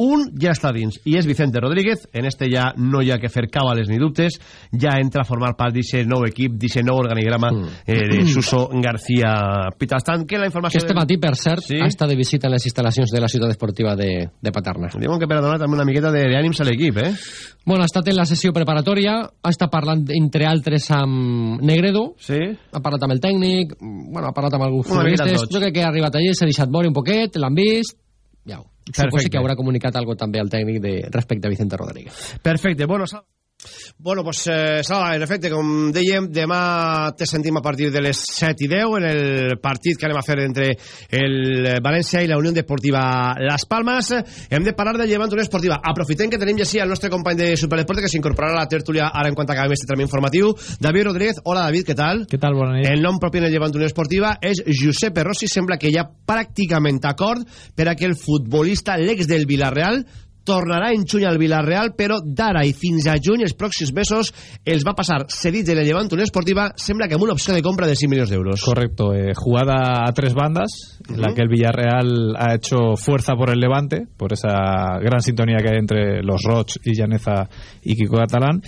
un ja està dins i és Vicente Rodríguez en este ja no hi ha que fer càbales ni dubtes ja entra a formar part d'aquest nou equip d'aquest nou organigrama mm. eh, de Suso García Pitastan que la informació que este matí per cert sí? ha estat de visita en les instal·lacions de la ciutat esportiva de, de Paterna diuen que per a donar també una miqueta d'ànims a l'equip eh? bueno, ha estat en la sessió preparatòria ha estat parlant entre altres amb Negredo sí? ha parlat amb el tècnic bueno, ha parlat amb alguns futbolistes jo crec que ha arribat allí s'ha deixat veure un poquet l'han vist ja, suposo que haurà comunicat algo també al tècnic de, respecte a Vicente Rodríguez. Perfecte, bueno, Bueno, pues, eh, Sala, en efecte, com dèiem, demà te sentim a partir de les 7 i 10 en el partit que anem a fer entre el València i la Unió Deportiva Las Palmas. Hem de parlar del Llevant Unió Esportiva. Aprofitem que tenim ja sí el nostre company de Superdeporte que s'incorporarà a la tertúlia ara en quant acabem este tram informatiu. David Rodríguez, hola David, què tal? Què tal, bona nit. El nom propi en el Llevant Unió Esportiva és Giuseppe Rossi. Sembla que ja pràcticament acord per a que el futbolista, l'ex del Villarreal, tornarà en juny al Villarreal, però d'ara i fins a juny, els pròxims mesos, els va passar cedits de la Llevant Unió Esportiva, sembla que amb una opció de compra de 5 milions d'euros. Correcto, eh, jugada a tres bandas, uh -huh. la que el Villarreal ha hecho fuerza por el Levante, por esa gran sintonía que hay entre los Roch y Llaneza y Kiko Catalán,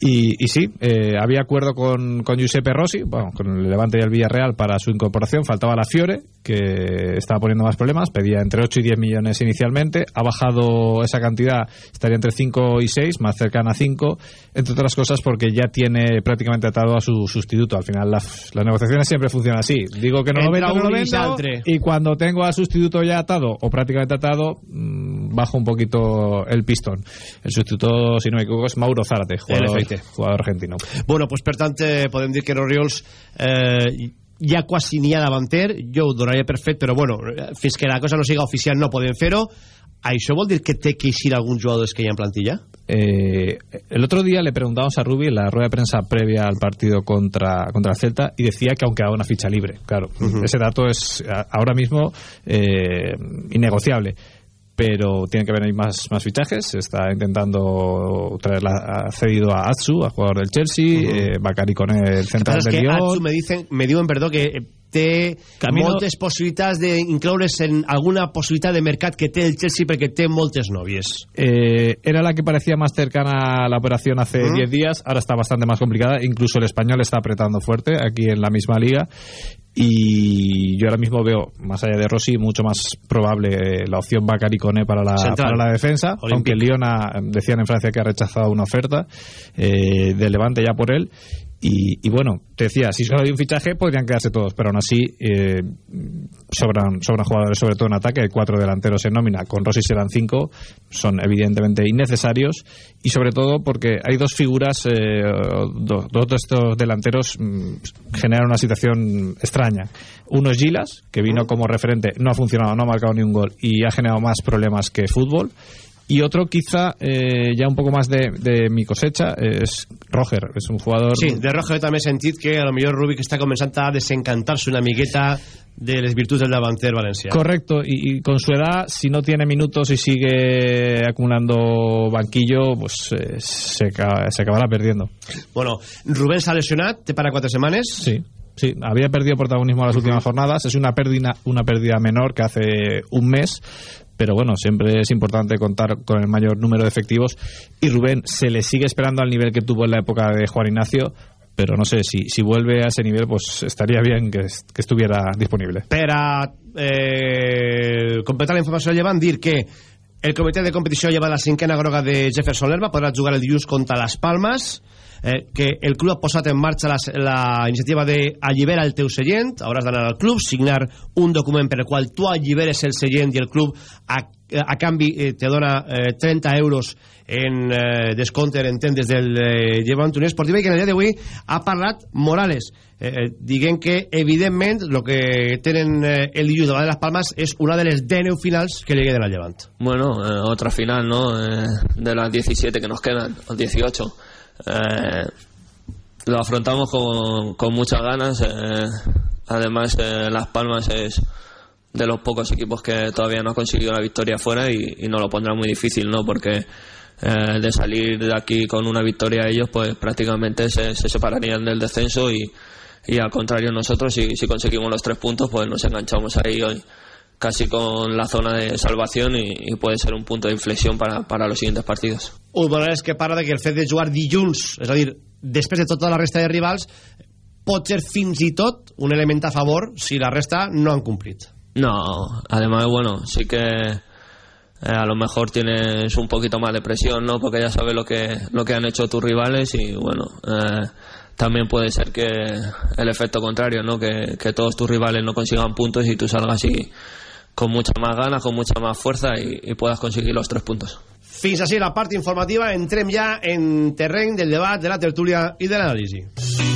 Y, y sí, eh, había acuerdo con, con Giuseppe Rossi, bueno, con el Levante y el Villarreal para su incorporación. Faltaba la Fiore, que estaba poniendo más problemas, pedía entre 8 y 10 millones inicialmente. Ha bajado esa cantidad, estaría entre 5 y 6, más cercana a 5, entre otras cosas porque ya tiene prácticamente atado a su sustituto. Al final, las, las negociaciones siempre funcionan así. Digo que no lo vendo, no lo vendo, y cuando tengo al sustituto ya atado o prácticamente atado, mmm, bajo un poquito el pistón. El sustituto, si no me equivoco, es Mauro Zárate, jugador Jugador argentino. Bueno, pues per tant, eh, podem dir que en Oriols eh, ja quasi n'hi ha davanter, jo ho donaria per fet, però bueno, fins que la cosa no siga oficial no podem fer-ho. ¿Això vol dir que té que eixir algún jugador que hay en plantilla? Eh, el otro día le preguntamos a Rubi en la rueda de prensa previa al partido contra, contra el Celta y decía que aunque haga una ficha libre. Claro, uh -huh. ese dato es ahora mismo eh, innegociable pero tiene que haber más, más fichajes. Está intentando traer ha cedido a Atsu, a jugador del Chelsea, uh -huh. eh, Bakari con el central del Lyon. Atsu me dicen, me diuen, perdó, que té Camino... moltes possibilitats d'incloure's en alguna possibilitat de mercat que té el Chelsea perquè té moltes nòvies. Eh, era la que parecía más cercana a la operación hace 10 uh -huh. días, ahora está bastante más complicada, incluso el español está apretando fuerte aquí en la misma liga y yo ahora mismo veo, más allá de Rossi, mucho más probable la opción Bacari Cone para la, para la defensa, Olympique. aunque ha, decían en Francia que ha rechazado una oferta eh, de Levante ya por él y, y, bueno, te decía, si solo hay un fichaje podrían quedarse todos, pero aún así eh, sobran, sobran jugadores, sobre todo en ataque, hay cuatro delanteros en nómina, con Rossi serán cinco, son evidentemente innecesarios. Y sobre todo porque hay dos figuras, eh, dos, dos de estos delanteros mmm, generan una situación extraña. Uno es Gilas, que vino como referente, no ha funcionado, no ha marcado ni un gol y ha generado más problemas que fútbol y otro quizá eh, ya un poco más de, de mi cosecha es Roger, es un jugador... Sí, de Roger també he sentit que a lo millor Rubik està començant a desencantar-se una miqueta de les virtudes del davanter valencià. Correcto, y, y, con su edad, si no tiene minutos y sigue acumulando banquillo, pues eh, se, se acabará perdiendo. Bueno, Rubén s'ha lesionat, té para quatre setmanes. Sí. Sí, había perdido protagonismo en las últimas jornadas. Es una pérdida, una pérdida menor que hace un mes, pero bueno, siempre es importante contar con el mayor número de efectivos. Y Rubén se le sigue esperando al nivel que tuvo en la época de Juan Ignacio pero no sé, si, si vuelve a ese nivel pues estaría bien que, que estuviera disponible. Per a eh, completar la informació llevan dir que el comitè de competició lleva la cinquena groga de Jefferson Lerma podrà jugar el dilluns contra les Palmes eh, que el club ha posat en marxa la, la iniciativa de allibera el teu seient, hauràs d'anar al club, signar un document per el qual tu alliberes el seient i el club a, a canvi eh, te dona eh, 30 euros en eh, descompte en tendes del eh, Llevant Unió Esportiva i que en el dia d'avui ha parlat Morales. Eh, eh, diguem que evidentment el que tenen eh, el dilluns davant de les Palmes és una de les 10 finals que li queden al Llevant bueno, eh, otra final ¿no? Eh, de las 17 que nos quedan, o 18 eh, lo afrontamos con, con muchas ganas. Eh, además, eh, Las Palmas es de los pocos equipos que todavía no ha conseguido la victoria fuera y, y nos lo pondrá muy difícil, ¿no? Porque eh, de salir de aquí con una victoria ellos, pues prácticamente se, se separarían del descenso y, y, al contrario nosotros, si, si conseguimos los tres puntos, pues nos enganchamos ahí hoy casi con la zona de salvación y, puede ser un punto de inflexión para, para los siguientes partidos. Un és que parla de que el fet de jugar dilluns, és a dir, després de tota la resta de rivals, pot ser fins i tot un element a favor si la resta no han cumplit. No, además, bueno, sí que eh, a lo mejor tienes un poquito más de presión, ¿no? Porque ya sabes lo que, lo que han hecho tus rivales y, bueno, eh, también puede ser que el efecto contrario, ¿no? Que, que todos tus rivales no consigan puntos y tú salgas y con mucha más ganas, con mucha más fuerza y, y puedas conseguir los tres puntos. Fins així la part informativa, entrem ja en terreny del debat, de la tertúlia i de l'anàlisi.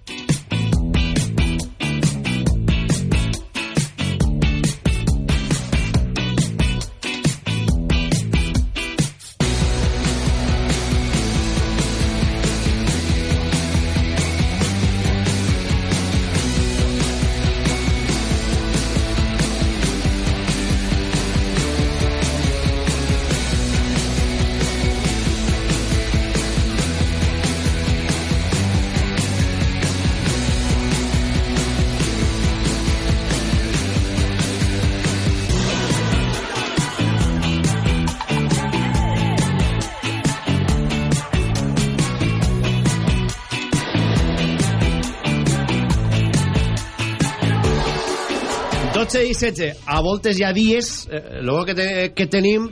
Dotze i setze, a voltes hi ha dies, eh, luego que, te, que tenim,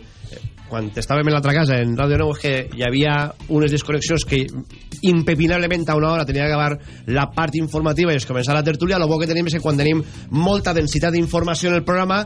quan estàvem en l'altra casa, en Ràdio Nou, és que hi havia unes desconnexions que impepinablement a una hora tenia que acabar la part informativa i es començar la tertúlia, el bo que tenim és que quan tenim molta densitat d'informació en el programa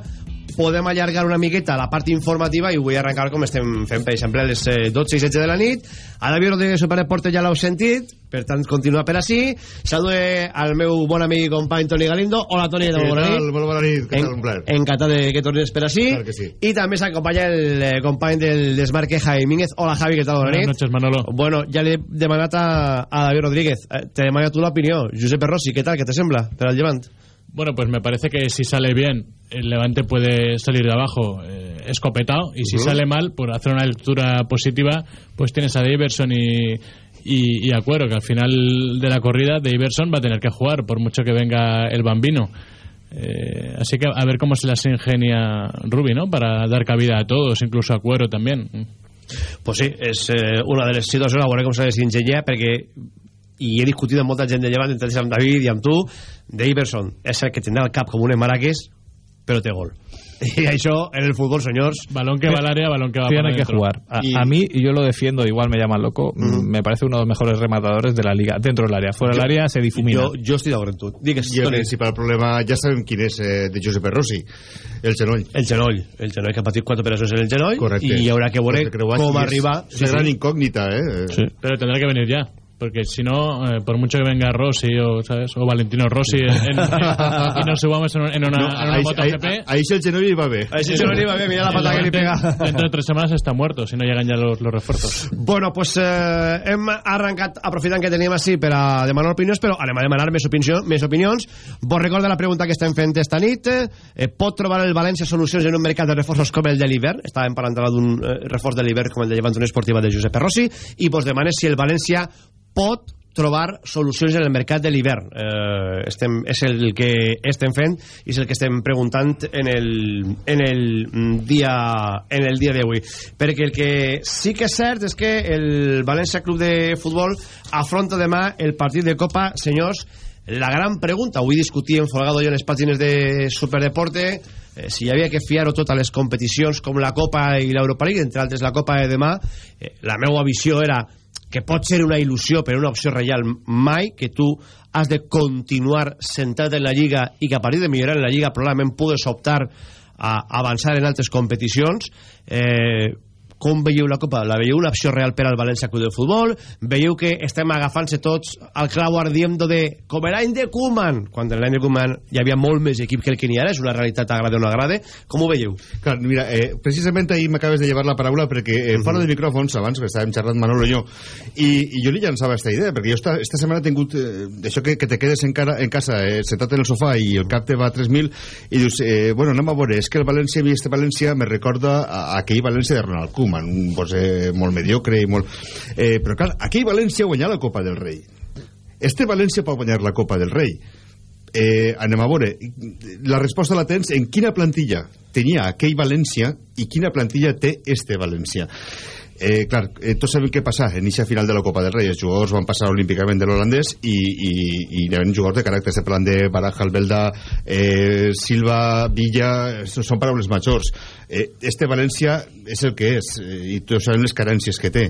podem allargar una miqueta la part informativa i vull arrencar com estem fent, per exemple, a les eh, 12 i 16 de la nit. A David Rodríguez Superdeporte ja l'heu sentit, per tant, continua per així. Salude al meu bon amic i company Toni Galindo. Hola, Toni, de bona tal? nit. Molt bona nit, què En- tal? Un plaer. Encantat de que tornes per així. Claro que sí. I també s'acompanya el eh, company del Desmarque, Javi Mínguez. Hola, Javi, què tal? Bona Buenas nit. noches, Manolo. Bueno, ja li he demanat a, a David Rodríguez. Eh, Te demano tu l'opinió. Josep Rossi, què tal? Què te sembla? Per al llevant. Bueno, pues me parece que si sale bien, el Levante puede salir de abajo eh, escopetado. Y si sale mal, por hacer una lectura positiva, pues tienes a Daverson y, y, y a Cuero, que al final de la corrida, Daverson va a tener que jugar, por mucho que venga el bambino. Eh, así que a ver cómo se las ingenia Rubi, ¿no? Para dar cabida a todos, incluso a Cuero también. Pues sí, és eh, una de les situacions a veure com s'ha desingeniar perquè i he discutit amb molta gent de llevant entre amb David i amb tu Daverson és el que tindrà el cap com un emaraques però té gol i això en el futbol senyors Balón que va al área, balón que va Tiene que jugar. A, Y- a mí, y yo lo defiendo, igual me llaman loco, mm, me parece uno de los mejores rematadores de la liga. Dentro del área, fuera del área se difumina. jo, jo estic d'acord amb tu digues I el principal problema, ja sabem quin és eh, de Josep Rossi, el genoll. el genoll el genoll que ha patit quatre operacions en el genoll Correcte. i hi haurà que veure com i és- arriba És una gran incògnita, eh? Sí. Pero tendrá que venir ya. Porque si no, eh, por mucho que venga Rossi o, ¿sabes? o Valentino Rossi en- en- en- y nos subamos en, en una, No, en una ahí, MotoGP, ahí, ahí sí el genoll hi va bé. Ahí sí el genoll hi va bé, mira la patada que li pega. Dentro de tres semanas está muerto si no llegan ya los, los refuerzos. Bueno, pues eh, hem arrencat aprofitant que teníem així per a demanar opinions, però anem a demanar més, opinions, més opinions. Vos recorda la pregunta que estem fent esta nit. Eh, pot trobar el València solucions en un mercat de reforços com el de l'hivern? Estàvem parlant d'un eh, reforç de l'hivern com el de Llevant Esportiva de Josep Rossi i vos demanes si el València pot trobar solucions en el mercat de l'hivern. Eh, estem, és el que estem fent i és el que estem preguntant en el, en el mm, dia en el dia d'avui. Perquè el que sí que és cert és que el València Club de Futbol afronta demà el partit de Copa, senyors, la gran pregunta, avui discutíem Folgado i en les pàgines de Superdeporte eh, si hi havia que fiar-ho tot a les competicions com la Copa i l'Europa League, entre altres la Copa de demà, eh, la meva visió era que pot ser una il·lusió però una opció real mai que tu has de continuar sentat en la Lliga i que a partir de millorar en la Lliga probablement pugues optar a avançar en altres competicions. Eh, com veieu la Copa? La veieu una opció real per al València Club de Futbol? Veieu que estem agafant-se tots al clau ardiendo de com l'any de Koeman, quan en l'any de Koeman hi havia molt més equip que el que n'hi ara, és una realitat agrade o no agrade. Com ho veieu? Clar, mira, eh, precisament ahir m'acabes de llevar la paraula perquè eh, fora de micròfons, abans que estàvem xerrant Manolo i jo, i, i jo li llançava aquesta idea, perquè jo esta, esta setmana he tingut eh, això que, que te quedes en, cara, en casa eh, sentat en el sofà i el cap te va a 3.000 i dius, eh, bueno, anem a veure, és que el València, a mi este València me recorda a, a aquell València de Ronald Koeman, un pues, eh, molt mediocre i molt... Eh, però clar, aquell València guanyar la Copa del Rei. Este València pot guanyar la Copa del Rei. Eh, anem a veure, la resposta la tens en quina plantilla tenia aquell València i quina plantilla té este València. Eh, clar, eh, tots sabem què passa en aquesta final de la Copa del Rei. Els jugadors van passar olímpicament de l'holandès i, i, i hi ha jugadors de caràcter. Estem parlant de Baraja, Albelda, eh, Silva, Villa... Són paraules majors. Eh, este València és el que és eh, i tots sabem les carències que té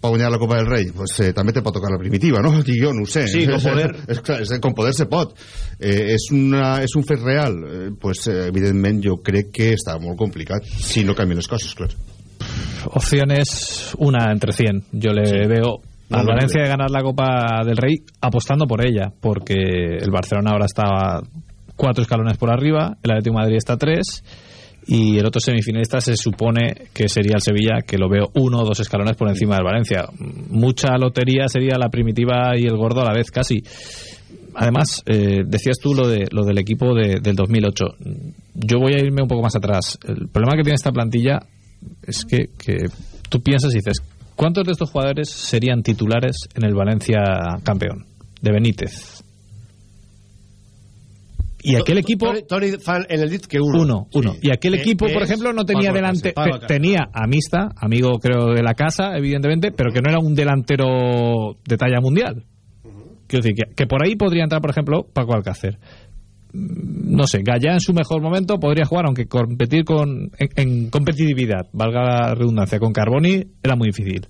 per guanyar la Copa del Rei pues, eh, també te pot tocar la primitiva, no? Dic jo, no ho sé. Sí, con poder. és, clar, és, con poder se pot. Eh, és, una, és un fet real. Eh, pues, eh, evidentment, jo crec que està molt complicat si no canvien les coses, clar. Opciones una entre 100. Yo le Sí. veo al Valencia de ganar la Copa del Rey apostando por ella, porque el Barcelona ahora está cuatro escalones por arriba, el Atlético de Madrid está tres y el otro semifinalista se supone que sería el Sevilla, que lo veo uno o dos escalones por encima del Valencia. Mucha lotería sería la primitiva y el gordo a la vez casi. Además, eh, decías tú lo, de, lo del equipo de- del 2008. Yo voy a irme un poco más atrás. El problema que tiene esta plantilla es que, que tú piensas y dices, ¿cuántos de estos jugadores serían titulares en el Valencia campeón? De Benítez. Y aquel equipo... En el que uno. Uno, uno. Y aquel Que- equipo, por ejemplo, no tenía delante, te- tenía a Mista, amigo creo de la casa, evidentemente, pero que no era un delantero de talla mundial. Quiero decir, que, que por ahí podría entrar, por ejemplo, Paco Alcácer. Mm, No sé, Gallá en su mejor momento podría jugar, aunque competir con en, competitividad, valga la redundancia, con Carboni era muy difícil.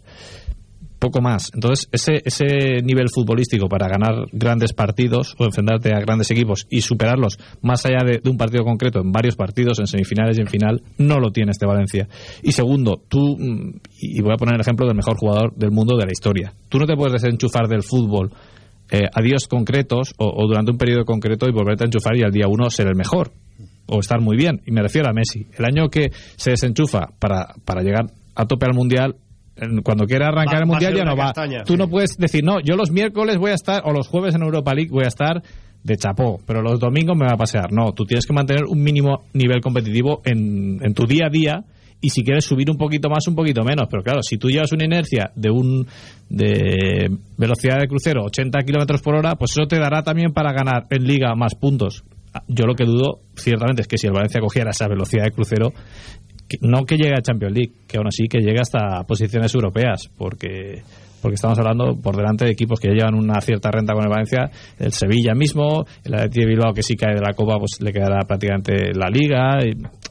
Poco más. Entonces, ese, ese nivel futbolístico para ganar grandes partidos o enfrentarte a grandes equipos y superarlos más allá de, de un partido concreto, en varios partidos, en semifinales y en final, no lo tiene este Valencia. Y segundo, tú, mm, y voy a poner el ejemplo del mejor jugador del mundo de la historia. Tú no te puedes desenchufar del fútbol eh, a días concretos o, o durante un periodo concreto y volverte a enchufar y al día uno ser el mejor o estar muy bien. Y me refiero a Messi. El año que se desenchufa para, para llegar a tope al Mundial, cuando quiera arrancar Va- el Mundial ya no va. castaña. Tú no puedes decir, no, yo los miércoles voy a estar, o los jueves en Europa League voy a estar de chapó, pero los domingos me va a pasear. No, tú tienes que mantener un mínimo nivel competitivo en, en tu día a día y si quieres subir un poquito más, un poquito menos. Pero claro, si tú llevas una inercia de un de velocidad de crucero 80 kilómetros por hora, pues eso te dará también para ganar en liga más puntos. Yo lo que dudo, ciertamente, es que si el Valencia cogiera esa velocidad de crucero, que- no que llegue a Champions League, que aún así que llegue hasta posiciones europeas, porque porque estamos hablando por delante de equipos que ya llevan una cierta renta con el Valencia, el Sevilla mismo, el Athletic de Bilbao que si cae de la Copa pues le quedará prácticamente la Liga,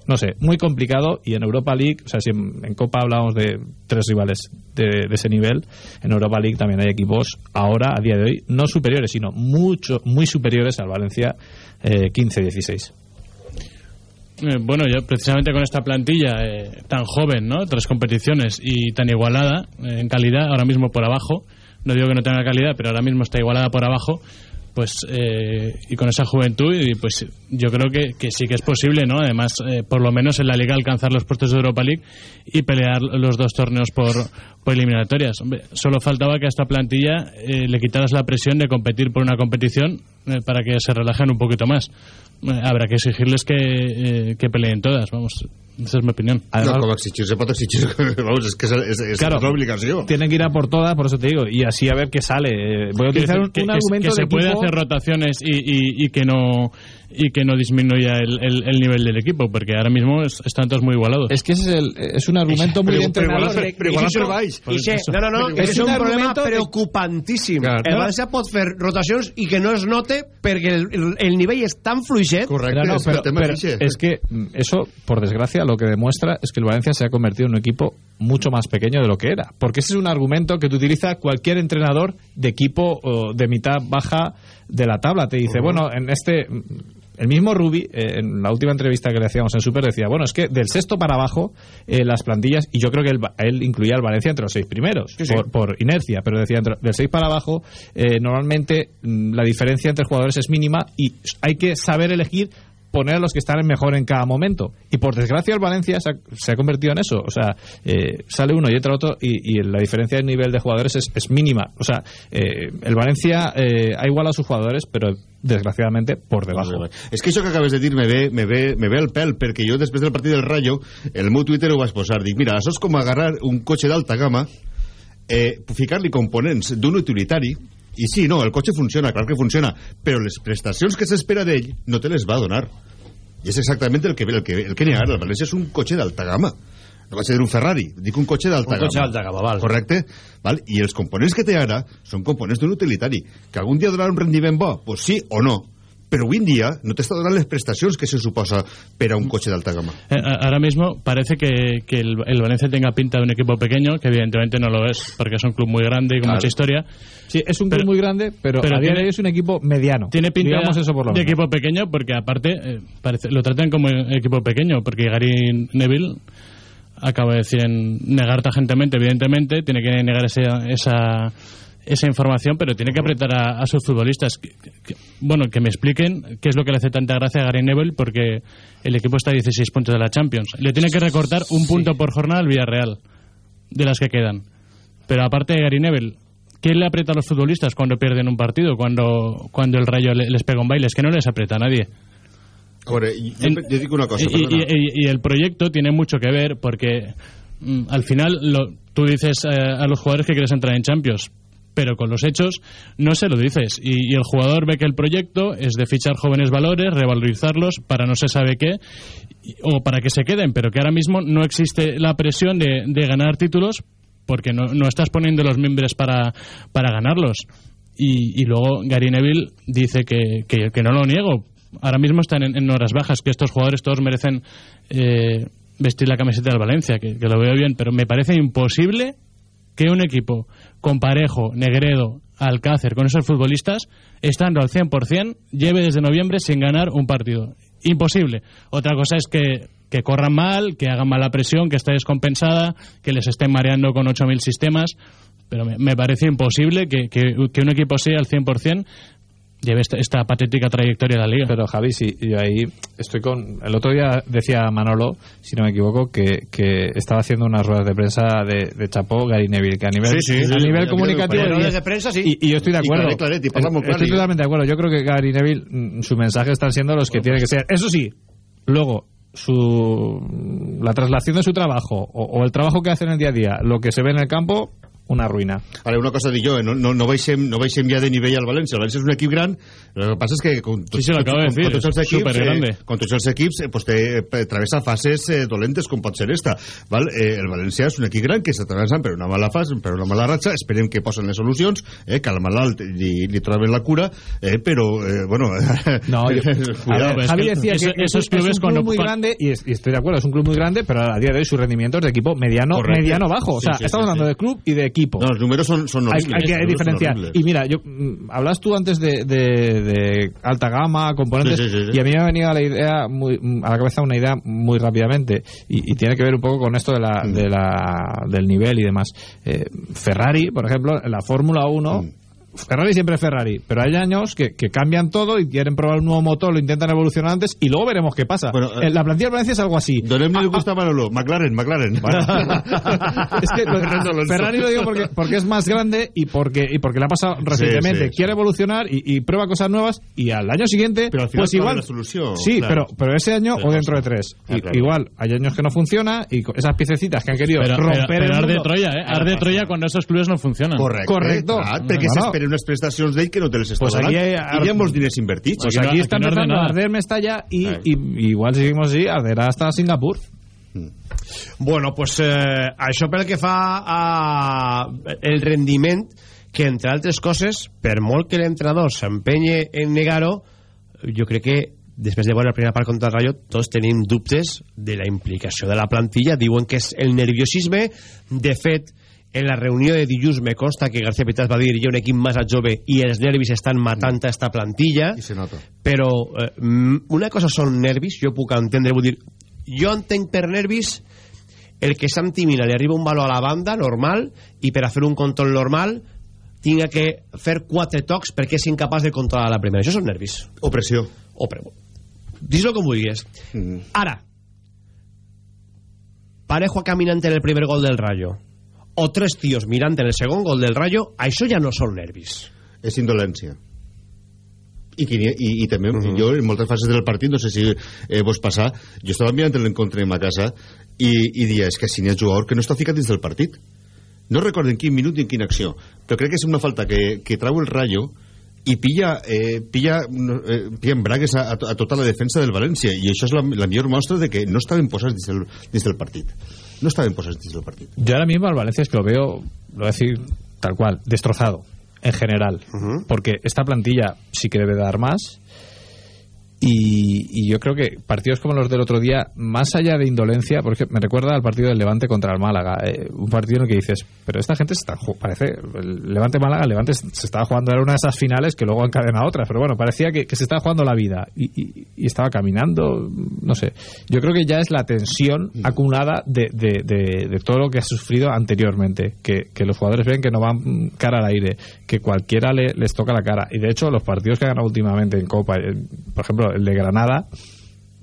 no sé, muy complicado y en Europa League, o sea, si en, Copa hablamos de tres rivales de, de ese nivel, en Europa League también hay equipos ahora, a día de hoy, no superiores, sino mucho, muy superiores al Valencia eh, 15-16. Eh, bueno, yo precisamente con esta plantilla eh, tan joven, ¿no? Tres competiciones y tan igualada eh, en calidad, ahora mismo por abajo, no digo que no tenga calidad, pero ahora mismo está igualada por abajo, pues eh, y con esa juventud, y pues yo creo que, que sí que es posible, ¿no? Además, por lo menos en la Liga alcanzar los puestos de Europa League y pelear los dos torneos por, por eliminatorias. Solo faltaba que a esta plantilla le quitaras la presión de competir por una competición para que se relajen un poquito más. Habrá que exigirles que, eh, que peleen todas, vamos. Esa es mi opinión. no, com a exigir, se pot exigir. Vamos, és que és, és, és Claro, l'obligació. Tienen que ir a por todas, por eso te digo, y así a ver qué sale. Eh, Voy a utilizar decir un, que, un que- argumento que se de puede equipo- hacer rotaciones y, y- y que no y que no disminuya el, el- el nivel del equipo porque ahora mismo es- están todos muy igualados es que ese es, el, es un argumento muy entrenador Ixe- no, no, no, és un un problema argumento de- preocupantíssim. Clar. El No. València pot fer rotacions i que no es note perquè el, el, el nivell és tan fluixet No, no, pero, pero es que mm, eso, por desgracia, lo que demuestra es que el Valencia se ha convertido en un equipo mucho más pequeño de lo que era. Porque ese es un argumento que te utiliza cualquier entrenador de equipo de mitad baja de la tabla. Te dice, bueno, en este El mismo Rubi, eh, en la última entrevista que le hacíamos en Super, decía, bueno, es que del sexto para abajo, eh, las plantillas, y yo creo que él, él, incluía al Valencia entre los seis primeros, sí, sí. Por, por, inercia, pero decía, entre, del seis para abajo, eh, normalmente mm, la diferencia entre jugadores es mínima y hay que saber elegir poner a los que están mejor en cada momento. Y por desgracia el Valencia se ha, se ha convertido en eso. O sea, eh, sale uno y entra otro y, y, la diferencia de nivel de jugadores es, es mínima. O sea, eh, el Valencia eh, ha igualado a sus jugadores, pero desgraciadamente por debajo. És que això que acabes de dir me ve, me ve, me ve el pèl, perquè jo després del partit del Rayo, el meu Twitter ho vaig posar. Dic, mira, això és com agarrar un cotxe d'alta gamma, eh, ficar-li components d'un utilitari, i sí, no, el cotxe funciona, clar que funciona, però les prestacions que s'espera d'ell no te les va donar. I és exactament el que, el que, el que n'hi ha ara. El València és un cotxe d'alta gamma. No vaig dir un Ferrari, dic un cotxe d'alta gamma. Un cotxe d'alta gamma, val. Correcte? Val? I els components que té ara són components d'un utilitari. Que algun dia donaran un rendiment bo? Pues sí o no. Pero hoy en día no te está dando las prestaciones que se suposa para un coche de alta gama. Eh, ahora mismo parece que, que el, el, Valencia tenga pinta de un equipo pequeño, que evidentemente no lo es, porque es un club muy grande y con claro. mucha historia. Sí, es un club muy grande, pero, pero a día de hoy es un equipo mediano. Tiene pinta Digamos eso por lo de menos. equipo pequeño, porque aparte eh, parece, lo tratan como equipo pequeño, porque Gary Neville acaba de decir en negar tajantemente, evidentemente, tiene que negar ese, esa esa información, pero tiene que apretar a, a sus futbolistas. Que, que, bueno, que me expliquen qué es lo que le hace tanta gracia a Gary Neville, porque el equipo está a 16 puntos de la Champions. Le tiene que recortar un punto sí. por jornada al Villarreal, de las que quedan. Pero aparte de Gary Neville, ¿quién le aprieta a los futbolistas cuando pierden un partido? Cuando, cuando el rayo les pega un baile. Es que no les aprieta a nadie. Ahora, yo, en, yo digo una cosa. Y, y, y, el proyecto tiene mucho que ver porque mm, al final lo, tú dices eh, a los jugadores que quieres entrar en Champions, pero con los hechos no se lo dices. Y, y, el jugador ve que el proyecto es de fichar jóvenes valores, revalorizarlos para no se sabe qué, o para que se queden, pero que ahora mismo no existe la presión de, de ganar títulos porque no, no, estás poniendo los miembros para, para ganarlos. Y, y, luego Gary Neville dice que, que, que, no lo niego. Ahora mismo están en, horas bajas, que estos jugadores todos merecen eh, vestir la camiseta del Valencia, que, lo veo bien, pero me parece imposible que un equipo con Parejo, Negredo, Alcácer, con esos futbolistas, estando al 100%, lleve desde noviembre sin ganar un partido. Imposible. Otra cosa es que, que corran mal, que hagan mala presión, que esté descompensada, que les estén mareando con 8.000 sistemas, pero me, me parece imposible que, que, que, un equipo sea al 100% lleve esta, esta, patética trayectoria de la liga. Pero Javi, sí, yo ahí estoy con... El otro día decía Manolo, si no me equivoco, que, que estaba haciendo unas ruedas de prensa de, de Chapó Gary Neville, que a nivel, sí, sí, a sí, nivel comunicativo... Y, de prensa, sí. y, y, yo estoy de acuerdo. Y claret, y pasamos estoy totalmente de acuerdo. Yo creo que Gary Neville, mm, su mensaje están siendo los que tienen que ser. Eso sí, luego su la traslación de su trabajo o, o, el trabajo que hace en el día a día, lo que se ve en el campo, una ruïna. Ara, una cosa dic jo, eh, no, no, no, baixem, no baixem ja de nivell al València. El València és un equip gran, el que passa és que con, sí, sí, con, decir, con, tots els equips, eh, con tots els equips eh, pues te, eh, travessa fases eh, dolentes com pot ser esta. Val? Eh, el València és un equip gran que està travessant per una mala fase, per una mala ratxa, esperem que posen les solucions, eh, que al malalt li, li troben la cura, eh, però, eh, bueno... No, yo, cuidado. Ver, Javi decía que, que clubes es un club muy grande, y, y, estoy de acuerdo, es un club muy grande, pero a día de hoy su rendimiento es de equipo mediano, Correcto. mediano bajo. O sea, sí, sí, estamos sí, hablando de club y de equipo. No, los números son son, son hay, hay, que hay diferenciar. Y mira, yo mm, hablas tú antes de, de, de alta gama, componentes, sí, sí, sí, y a mí me ha venido a la idea muy, a la cabeza una idea muy rápidamente y, y tiene que ver un poco con esto de la, mm. de la del nivel y demás. Eh, Ferrari, por ejemplo, en la Fórmula 1 mm. Ferrari siempre es Ferrari, pero hay años que, que, cambian todo y quieren probar un nuevo motor, lo intentan evolucionar antes y luego veremos qué pasa. Bueno, eh, la plantilla de Valencia es algo así. Donem le gusta Manolo, McLaren, McLaren. es que lo, Ferrari lo digo porque, porque es más grande y porque, y porque le ha pasado recientemente. Sí, sí, quiere sí. evolucionar y, y, prueba cosas nuevas y al año siguiente, pero al final pues igual. La solución, sí, claro. pero, pero ese año o dentro de tres. Y, claro. Igual, hay años que no funciona y esas piececitas que han querido pero, romper pero, el arde mundo. Troya, ¿eh? Arde Troya cuando esos clubes no funcionan. Correcto. Correcto. Ah, perquè no, unes prestacions d'ell que no te les està pues donant. Aquí hay, I hi ha molts diners invertits. Pues aquí, aquí está empezando a arder Mestalla y, eh. y, y, igual seguimos así, arderà hasta Singapur. Mm. Bueno, pues eh, això pel que fa a el rendiment que entre altres coses, per molt que l'entrenador s'empenye en negar-ho, jo crec que després de veure la primera part contra el Rayo tots tenim dubtes de la implicació de la plantilla diuen que és el nerviosisme de fet en la reunió de dilluns me consta que García Pitas va dir hi ha un equip massa jove i els nervis estan matant a esta plantilla I se nota. però eh, una cosa són nervis jo puc entendre, vull dir jo entenc per nervis el que Santi Mina li arriba un valor a la banda normal i per a fer un control normal tinga que fer quatre tocs perquè és incapaç de controlar la primera això són nervis O pressió. o pre... dis-lo com vulguis Mm. ara Parejo caminant en el primer gol del Rayo o tres tios mirant en el segon gol del Rayo això ja no són nervis És indolència. I, i, i també uh -huh. jo en moltes fases del partit, no sé si eh, vos passa jo estava mirant l'encontre en ma casa i, i dia, és que si n'hi ha jugador que no està ficat dins del partit no recordo en quin minut i en quina acció però crec que és una falta que, que trau el Rayo i pilla, eh, pilla, eh, pilla en bragues a, a, a tota la defensa del València i això és la, la millor mostra de que no estaven posats dins del, dins del partit no estaven posats dins del partit Yo ahora mismo al Valencia es que lo veo, lo voy a decir tal cual, destrozado en general. Porque esta plantilla sí que debe dar más. Y, y yo creo que partidos como los del otro día, más allá de indolencia, porque me recuerda al partido del Levante contra el Málaga, eh, un partido en el que dices, pero esta gente se está, parece, el Levante Málaga, el Levante se estaba jugando, era una de esas finales que luego encadena otras, pero bueno, parecía que, que se estaba jugando la vida y, y- y estaba caminando, no sé. Yo creo que ya es la tensión acumulada de, de- de- de todo lo que ha sufrido anteriormente, que, que los jugadores ven que no van mm, cara al aire, que cualquiera le- les toca la cara. Y de hecho, los partidos que han ganado últimamente en Copa, eh, por ejemplo, el de Granada,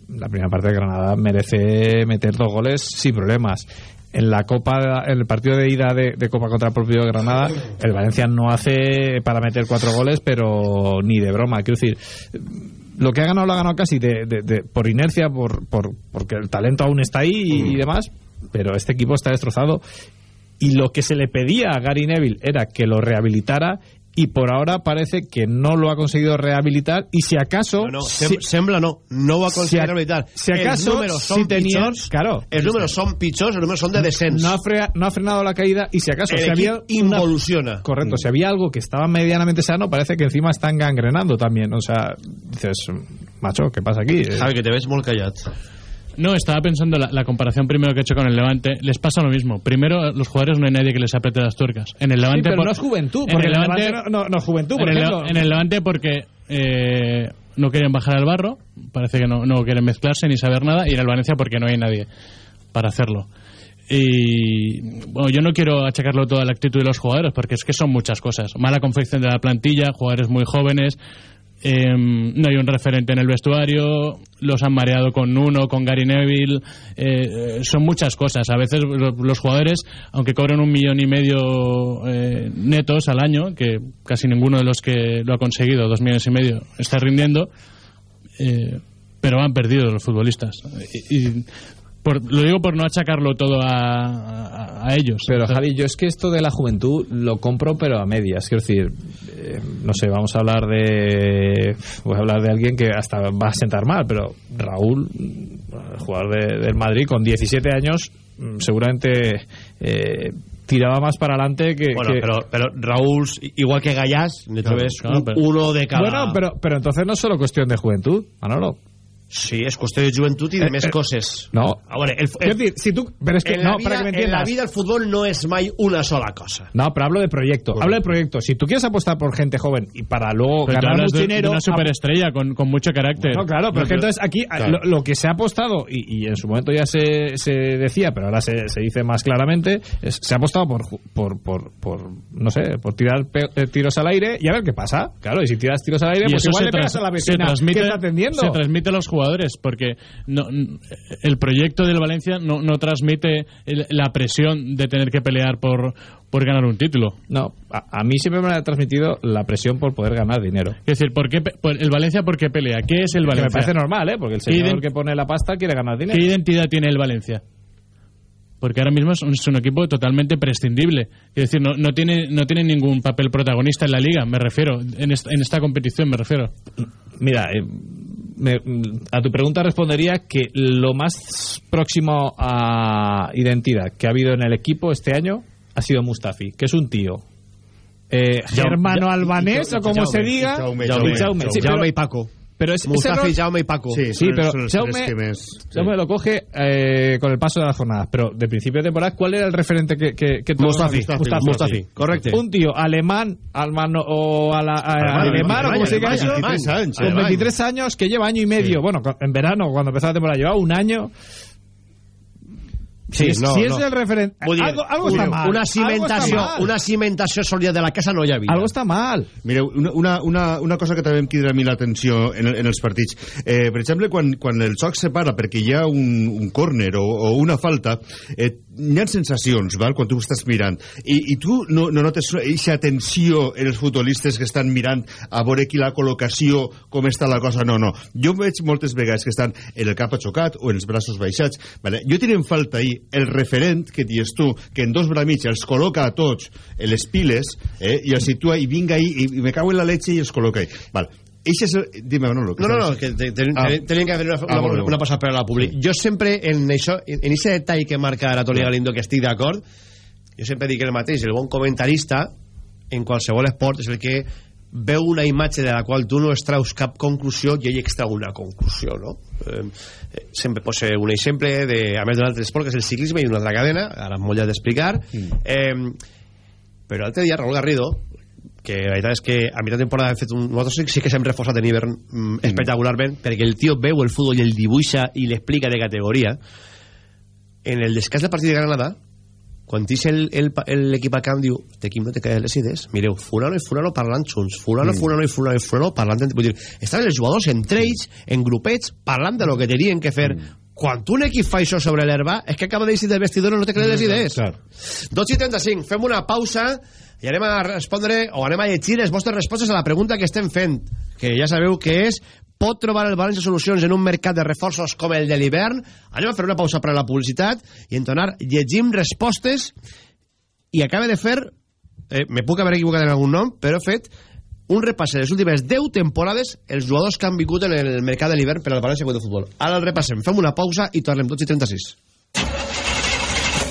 la primera parte de Granada merece meter dos goles sin problemas. En la Copa, en el partido de ida de, de Copa contra el propio Granada, el Valencia no hace para meter cuatro goles, pero ni de broma. Quiero decir, lo que ha ganado lo ha ganado casi de, por inercia, por, por- porque el talento aún está ahí y demás, pero este equipo está destrozado. Y lo que se le pedía a Gary Neville era que lo rehabilitara y por ahora parece que no lo ha conseguido rehabilitar y si acaso No, no, si- sem sembla no, no ho ha aconseguit Si a- rehabilitar. si acaso, números si pitjors, claro. els números són pitjors, els números són de descens. no ha, fre- no ha frenado la caída y si acaso El si había involuciona. correcto si había algo que estaba medianamente sano parece que encima están gangrenando también o sea dices macho qué pasa aquí Javi, que te ves molt callat. No, estaba pensando la, la comparación primero que he hecho con el Levante. Les pasa lo mismo. Primero, los jugadores no hay nadie que les apriete las tuercas. En el Sí, Levante. pero por- no es juventud en porque el Levante, Levante no, no- juventud por en, el, ejemplo en el Levante porque eh, no quieren bajar al barro. Parece que no, no quieren mezclarse ni saber nada. Y en el Valencia porque no hay nadie para hacerlo. Y bueno, yo no quiero achacarlo todo a la actitud de los jugadores porque es que son muchas cosas. Mala confección de la plantilla, jugadores muy jóvenes, eh, no hay un referente en el vestuario, los han mareado con Nuno, con Gary Neville, eh, son muchas cosas. A veces lo- los jugadores, aunque cobran un millón y medio eh, netos al año, que casi ninguno de los que lo ha conseguido, dos millones y medio, está rindiendo, eh, pero han perdido los futbolistas. Por- lo digo por no achacarlo todo a, a- a ellos. Pero Javi, yo es que esto de la juventud lo compro pero a medias. Quiero decir, eh, no sé, vamos a hablar de voy a hablar de alguien que hasta va a sentar mal, pero Raúl, el jugador de- del Madrid con 17 años, mm, seguramente eh, tiraba más para adelante que, Bueno, que- pero, pero Raúl, igual que Gallás, le Claro, trobes claro, pero- uno de cada... Bueno, pero, pero entonces no es solo cuestión de juventud, Manolo. Sí, és qüestió de joventut i de Eh, més eh, coses. No. A veure, el, decir, si tú, pero es que en, no, la vida, para que me en la vida el fútbol no és mai una sola cosa. No, pero hablo de proyecto. Hablo de proyecto. Si tú quieres apostar por gente joven y para luego Pero ganar mucho de, dinero. de una superestrella con, con mucho carácter. No, claro, pero es que entonces aquí Claro. lo, lo que se ha apostado, y, y en su momento ya se, se decía, pero ahora se, se dice más claramente, es- se ha apostado por, por, por, por, no sé, por tirar pe- eh, tiros al aire y a ver qué pasa. Claro, y si tiras tiros al aire, Y pues igual le pegas a la se vecina transmite, que está atendiendo. se transmite a los jugadores porque no, el proyecto del Valencia no, no transmite el- la presión de tener que pelear por, por ganar un título. No, a, a mí siempre me ha transmitido la presión por poder ganar dinero. Es decir, ¿por qué por- el Valencia por qué pelea? ¿Qué es el Que Valencia? me parece normal, ¿eh? Porque el ¿Qué señor que pone la pasta quiere ganar dinero. ¿Qué identidad tiene el Valencia? Porque ahora mismo es un, es un equipo totalmente prescindible. Es decir, no, no, tiene, no tiene ningún papel protagonista en la liga, me refiero. En esta, en esta competición, me refiero. Mira, eh, me- a tu pregunta respondería que lo más próximo a identidad que ha habido en el equipo este año ha sido Mustafi, que es un tío eh, germano albanés o como se diga Jaume, y Paco. Pero es, Mustafi, Jaume y Paco. Sí, Sí, son- pero son Jaume, que més- Jaume lo coge eh, con el paso de las jornadas. Pero de principio de temporada, ¿cuál era el referente que, que, que tomaba? Mustafi, Mustafi, correcte. Un tío alemán, almano, o a la, a- Alemán, alemán, o como alemán, se diga eso, alemán, 23 años, con alemán. 23 años, que lleva año y medio. Bueno, con- en verano, cuando empezó la temporada, llevaba un año. Si, Sí, es, no, si es no. el referente. Vull dir, Algo, algo dir, mal. Una cimentació, mal. una cimentació sòlida de la casa no hi havia. Algo està mal. Mireu, una, una, una, una cosa que també em crida a mi l'atenció en, en els partits. Eh, per exemple, quan, quan el xoc se para perquè hi ha un, un córner o, o una falta, eh, hi ha sensacions, val? quan tu estàs mirant. I, i tu no, no notes aquesta atenció en els futbolistes que estan mirant a veure qui la col·locació, com està la cosa. No, no. Jo veig moltes vegades que estan en el cap aixocat o en els braços baixats. Vale? Jo tinc en falta ahir el referent que dius tu, que en dos bramits els col·loca a tots les piles eh, i els situa i vinga ahí i, i me cago en la leche i els col·loca ahí. Val. Eixe és el... Dime, Manolo. No, no, no, que te- te- Ah. tenien que haver una, Ah, una, molt bé, una passada per a la públic. Jo sempre, en això, en ese detall que marca Anatoly Galindo, que estic d'acord, jo sempre dic el mateix, el bon comentarista, en qualsevol esport, és el que veu una imatge de la qual tu no extraus cap conclusió i ell extrau una conclusió, no? Eh, sempre posa un exemple, de, a més d'un altre esport, que és el ciclisme i una altra cadena, ara molt ja d'explicar, eh, però l'altre dia Raúl Garrido que la veritat és que a mitja temporada hem fet un... nosaltres sí que s'hem reforçat en hivern mm, espectacularment perquè el tio veu el futbol i el dibuixa i l'explica de categoria. En el descans del partit de Granada quan tix el- el- l'equip al camp diu l'equip no te caes les idees? Mireu, fulano i fulano parlant junts fulano, Mm. fulano i fulano i fulano parlant vull dir, estaven els jugadors entre ells en grupets parlant de lo que tenien que fer. Quan un equip fa això sobre l'herba és que acaba d'eixir del vestidor no te crees les idees. 2 i 35, fem una pausa i anem a respondre o anem a llegir les vostres respostes a la pregunta que estem fent que ja sabeu que és pot trobar el València solucions en un mercat de reforços com el de l'hivern? Anem a fer una pausa per a la publicitat i en tornar llegim respostes i acaba de fer eh, me puc haver equivocat en algun nom però he fet un repàs de les últimes 10 temporades els jugadors que han vingut en el mercat de l'hivern per al València de Futbol. Ara el repassem, fem una pausa i tornem 2 i 36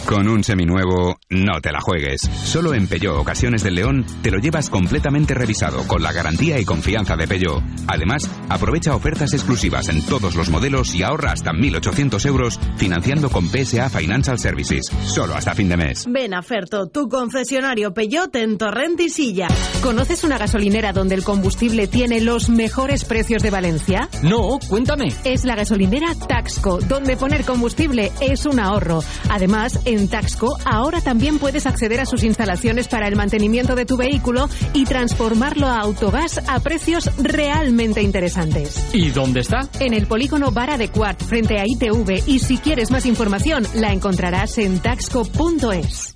Con un seminuevo, no te la juegues. Solo en Peugeot Ocasiones del León te lo llevas completamente revisado con la garantía y confianza de Peugeot. Además, aprovecha ofertas exclusivas en todos los modelos y ahorra hasta 1.800 euros financiando con PSA Financial Services. Solo hasta fin de mes. Ven a Ferto, tu concesionario Peyote en Torrent y Silla. ¿Conoces una gasolinera donde el combustible tiene los mejores precios de Valencia? No, cuéntame. Es la gasolinera Taxco, donde poner combustible es un ahorro. Además, en Taxco ahora también puedes acceder a sus instalaciones para el mantenimiento de tu vehículo y transformarlo a autogás a precios realmente interesantes. ¿Y dónde está? En el polígono Vara de Quart, frente a ITV, y si quieres más información, la encontrarás en taxco.es.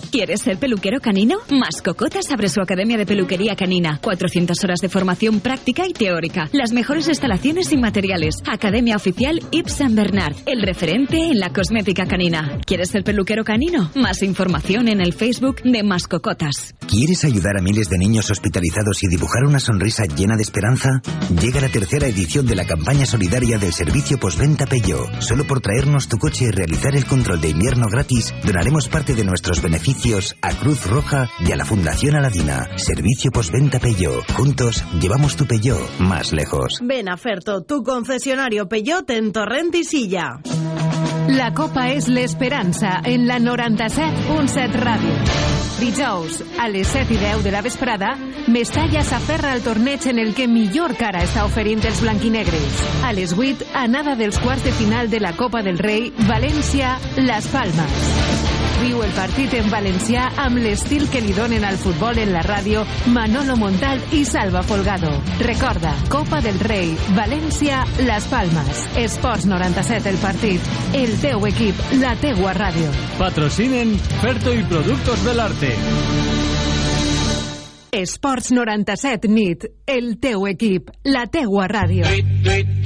¿Quieres ser peluquero canino? Mascocotas abre su academia de peluquería canina. 400 horas de formación práctica y teórica. Las mejores instalaciones y materiales. Academia oficial Yves Saint Bernard. El referente en la cosmética canina. ¿Quieres ser peluquero canino? Más información en el Facebook de Mascocotas. ¿Quieres ayudar a miles de niños hospitalizados y dibujar una sonrisa llena de esperanza? Llega la tercera edición de la campaña solidaria del servicio postventa Peugeot. Solo por traernos tu coche y realizar el control de invierno gratis, donaremos parte de nuestros beneficios a Cruz Roja y a la Fundación Aladina. Servicio postventa Peugeot. Juntos llevamos tu Peugeot más lejos. Ven a Ferto, tu concesionario Peyote en Torrent y Silla. La Copa és l'esperança en la 97.7 Ràdio. Dijous, a les 7 i 10 de la vesprada, Mestalla s'aferra al torneig en el que millor cara està oferint els blanquinegres. A les 8, anada dels quarts de final de la Copa del Rei, València-Las Palmas. Viu el partit en valencià amb l'estil que li donen al futbol en la ràdio Manolo Montal i Salva Folgado. Recorda, Copa del Rei, València, Las Palmas. Esports 97 el partit. El teu equip, la teua ràdio. Patrocinen Ferto y Productos Belarte. Esports 97 nit. El teu equip, la teua ràdio. Tuiteando,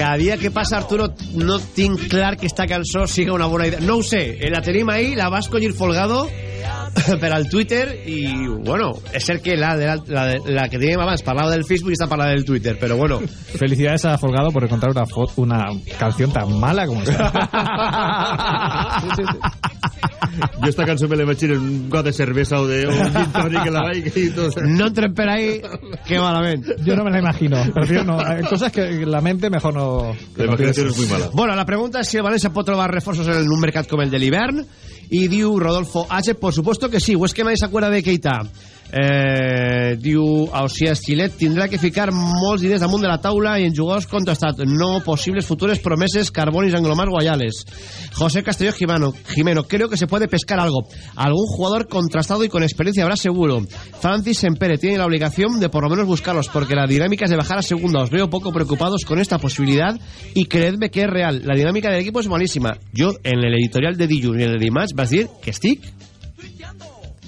cada dia que passa, Arturo, no tinc clar que esta cançó siga una bona idea. No ho sé, eh, la tenim ahí, la va escollir Folgado per al Twitter i, bueno, és cert que la, la, la, la que teníem abans parlava del Facebook i està parlant del Twitter, però bueno. Felicidades a Folgado por encontrar una, canción tan mala como esta. sí, sí, sí. Jo esta cançó me la imagino en un got de cervesa o de un gin tonic en la bike y todo. No entrem per ahí, que malament. Yo no me la imagino. Prefiero no. Hay cosas que la mente mejor no... La imaginación es muy mala. Bueno, la pregunta es si el València pot trobar reforços en un mercat com el de l'hivern i diu Rodolfo H, por supuesto que sí, o es que nadie se acuerda de Keita eh, diu Ausias Xilet tindrà que ficar molts diners damunt de la taula i en jugadors contrastat no possibles futures promeses Carbonis Anglomar Guayales. José Castelló Jimeno, Jimeno creo que se puede pescar algo. Algún jugador contrastado y con experiencia habrá seguro. Francis Sempere tiene la obligación de por lo menos buscarlos porque la dinámica es de bajar a segunda. Os veo poco preocupados con esta posibilidad y creedme que es real. La dinámica del equipo es malísima. Yo en el editorial de Dilluns y en el d'Imatx vas dir que estic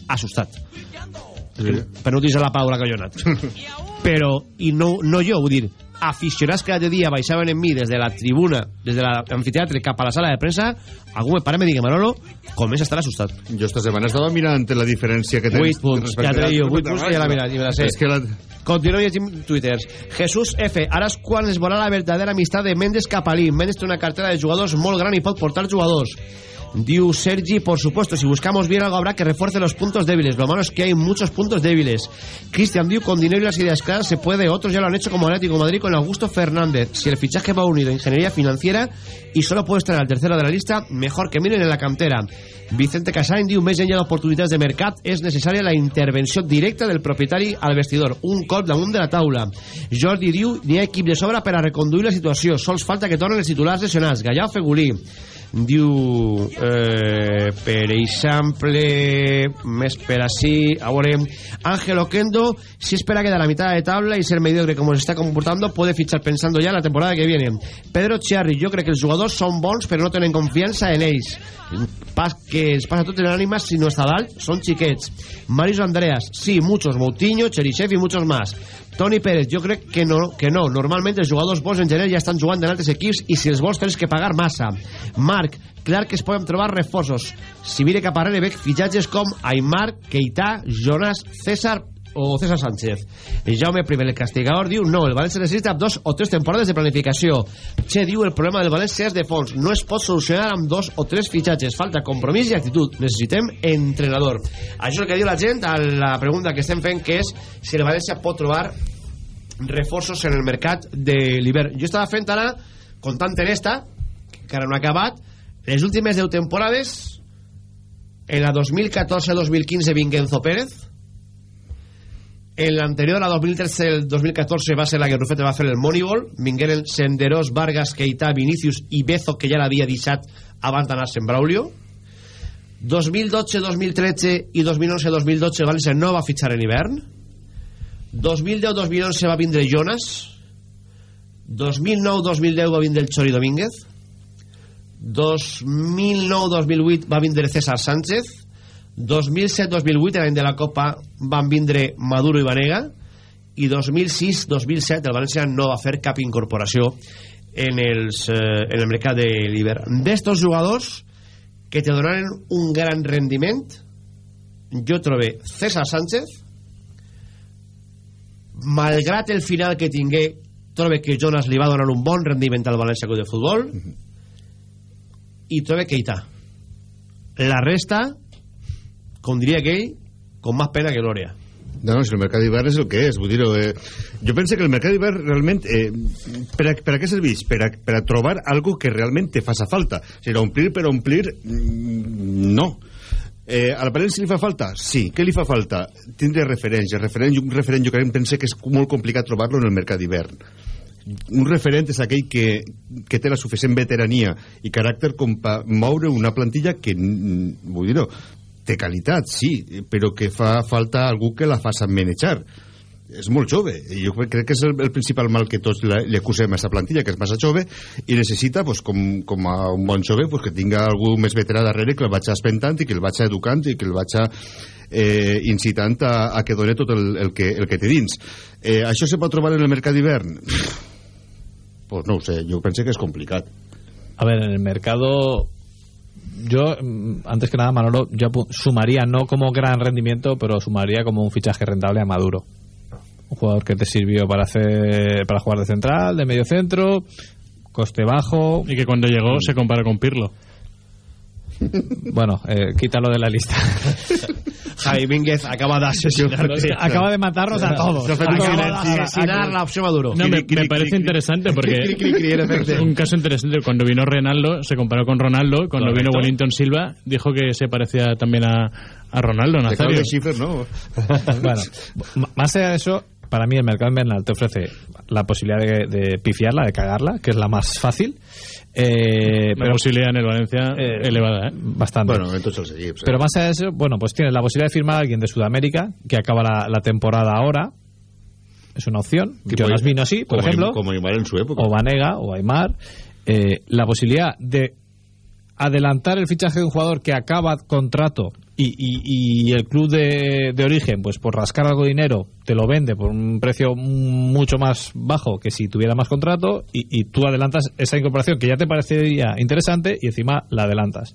assustat sí. per no utilitzar la paraula que jo he anat però, i no, no jo, vull dir aficionats que cada dia baixaven en mi des de la tribuna, des de l'amfiteatre cap a la sala de premsa, algú me pare me digui Manolo, comença a estar assustat jo esta setmana estava mirant la diferència que tens 8 punts, ja t'he dit 8 punts que ja la mirat, i me la sé és que la... Continuo llegint twitters. Jesús F. Ara és quan es veurà la verdadera amistat de Mendes Capalí. Mendes té una cartera de jugadors molt gran i pot portar jugadors. Diu Sergi, por supuesto, si buscamos bien algo habrá que refuerce los puntos débiles. Lo malo es que hay muchos puntos débiles. Cristian Diu, con dinero y las ideas claras se puede. Otros ya lo han hecho como Atlético Madrid con Augusto Fernández. Si el fichaje va unido a ingeniería financiera y solo puede estar al tercero de la lista, mejor que miren en la cantera. Vicente Casain diu, més enllà d'oportunitats de mercat, és necessària la intervenció directa del propietari al vestidor. Un cop damunt de la taula. Jordi diu, n'hi ha equip de sobra per a reconduir la situació. Sols falta que tornen els titulars lesionats. Gallà o Fegulí diu eh, per exemple més per així a veure Ángel Oquendo si espera quedar a mitad de tabla y ser mediocre como se está comportando puede fichar pensando ya la temporada que viene. Pedro Chiarri jo crec que els jugadors són bons però no tenen confiança en ells pas, que els passa tot en ànimes si no està dalt són xiquets Marius Andreas sí, muchos. Moutinho, Cherisev y muchos más Toni Pérez, jo crec que no, que no. Normalment els jugadors bons en general ja estan jugant en altres equips i si els vols tens que pagar massa. Marc, clar que es poden trobar reforços. Si mire cap arrere veig fitxatges com Aymar, Keita, Jonas, César o César Sánchez. Jaume I, el castigador, diu no, el València necessita dos o tres temporades de planificació. Che diu el problema del València és de fons. No es pot solucionar amb dos o tres fitxatges. Falta compromís i actitud. Necessitem entrenador. Això és el que diu la gent a la pregunta que estem fent, que és si el València pot trobar reforços en el mercat de l'hivern. Jo estava fent ara, comptant en esta, que encara no ha acabat, les últimes 10 temporades, en la 2014-2015 Vincenzo Pérez, en l'anterior, la 2013-2014, va ser la que Rufete va fer el Moneyball. Vingueren Senderos, Vargas, Keita, Vinicius i Bezo, que ja l'havia deixat abans d'anar-se en Braulio. 2012-2013 i 2011-2012 València no va fitxar en hivern. 2010-2011 va vindre Jonas. 2009-2010 va vindre el Chori Domínguez. 2009-2008 va vindre César Sánchez. 2007-2008 l'any de la Copa van vindre Maduro i Vanega i 2006-2007 el València no va fer cap incorporació en, els, eh, en el mercat de l'hivern d'estos jugadors que te donaren un gran rendiment jo trobé César Sánchez malgrat el final que tingué trobe que Jonas li va donar un bon rendiment al València Club de Futbol i trobe Keita. La resta com diria aquell, con más pena que gloria. No, no, si el mercat d'hivern és el que és, vull dir eh, jo penso que el mercat d'hivern realment eh, per, a, per a què serveix? Per a, per a trobar algo que realment te faça falta o sigui, omplir per omplir mm, no eh, a la València li fa falta? Sí. Què li fa falta? Tindre referents. El referent, un referent jo crec pense que és molt complicat trobar-lo en el mercat d'hivern. Un referent és aquell que, que té la suficient veterania i caràcter com per moure una plantilla que, mm, vull dir-ho, té qualitat, sí, però que fa falta algú que la faça manejar és molt jove, jo crec que és el, el principal mal que tots li acusem a aquesta plantilla, que és massa jove, i necessita, pues, com, com a un bon jove, pues, que tinga algú més veterà darrere que el vaig espentant i que el vaig educant i que el vaig eh, incitant a, a que doni tot el, el, que, el que té dins. Eh, això se pot trobar en el mercat d'hivern? pues no ho sé, jo pensé que és complicat. A ver, en el mercado yo, mm, antes que nada, Manolo, yo sumaría no como gran rendimiento, pero sumaría como un fichaje rentable a Maduro. Un jugador que te sirvió para hacer para jugar de central, de medio centro, coste bajo. Y que cuando llegó se compara con Pirlo. Bueno, eh, quítalo de la lista. Javi Mínguez acaba de asesinar. Acaba de matarnos a todos. Acaba de asesinar la opción Maduro. No, me, me parece interesante porque un caso interesante. Cuando vino Ronaldo, se comparó con Ronaldo. Cuando Correcto. vino Wellington Silva, dijo que se parecía también a, a Ronaldo De Nazario. Claudio Schiffer, no. bueno, más allá de eso, para mí el mercado invernal te ofrece la posibilidad de, de pifiarla, de cagarla, que es la más fácil. Eh, La posibilidad en el Valencia elevada, ¿eh? Bastante. Bueno, entonces el. Pero más allá de eso, bueno, pues tienes la posibilidad de firmar a alguien de Sudamérica que acaba la, la temporada ahora. Es una opción. Jonas Vino sí, por como ejemplo. Aymar- como Aymar en su época. O Vanega o Aymar. Eh, la posibilidad de adelantar el fichaje de un jugador que acaba contrato y, y- el club de, de origen, pues por rascar algo de dinero, te lo vende por un precio mucho más bajo que si tuviera más contrato y, y tú adelantas esa incorporación que ya te parecería interesante y encima la adelantas.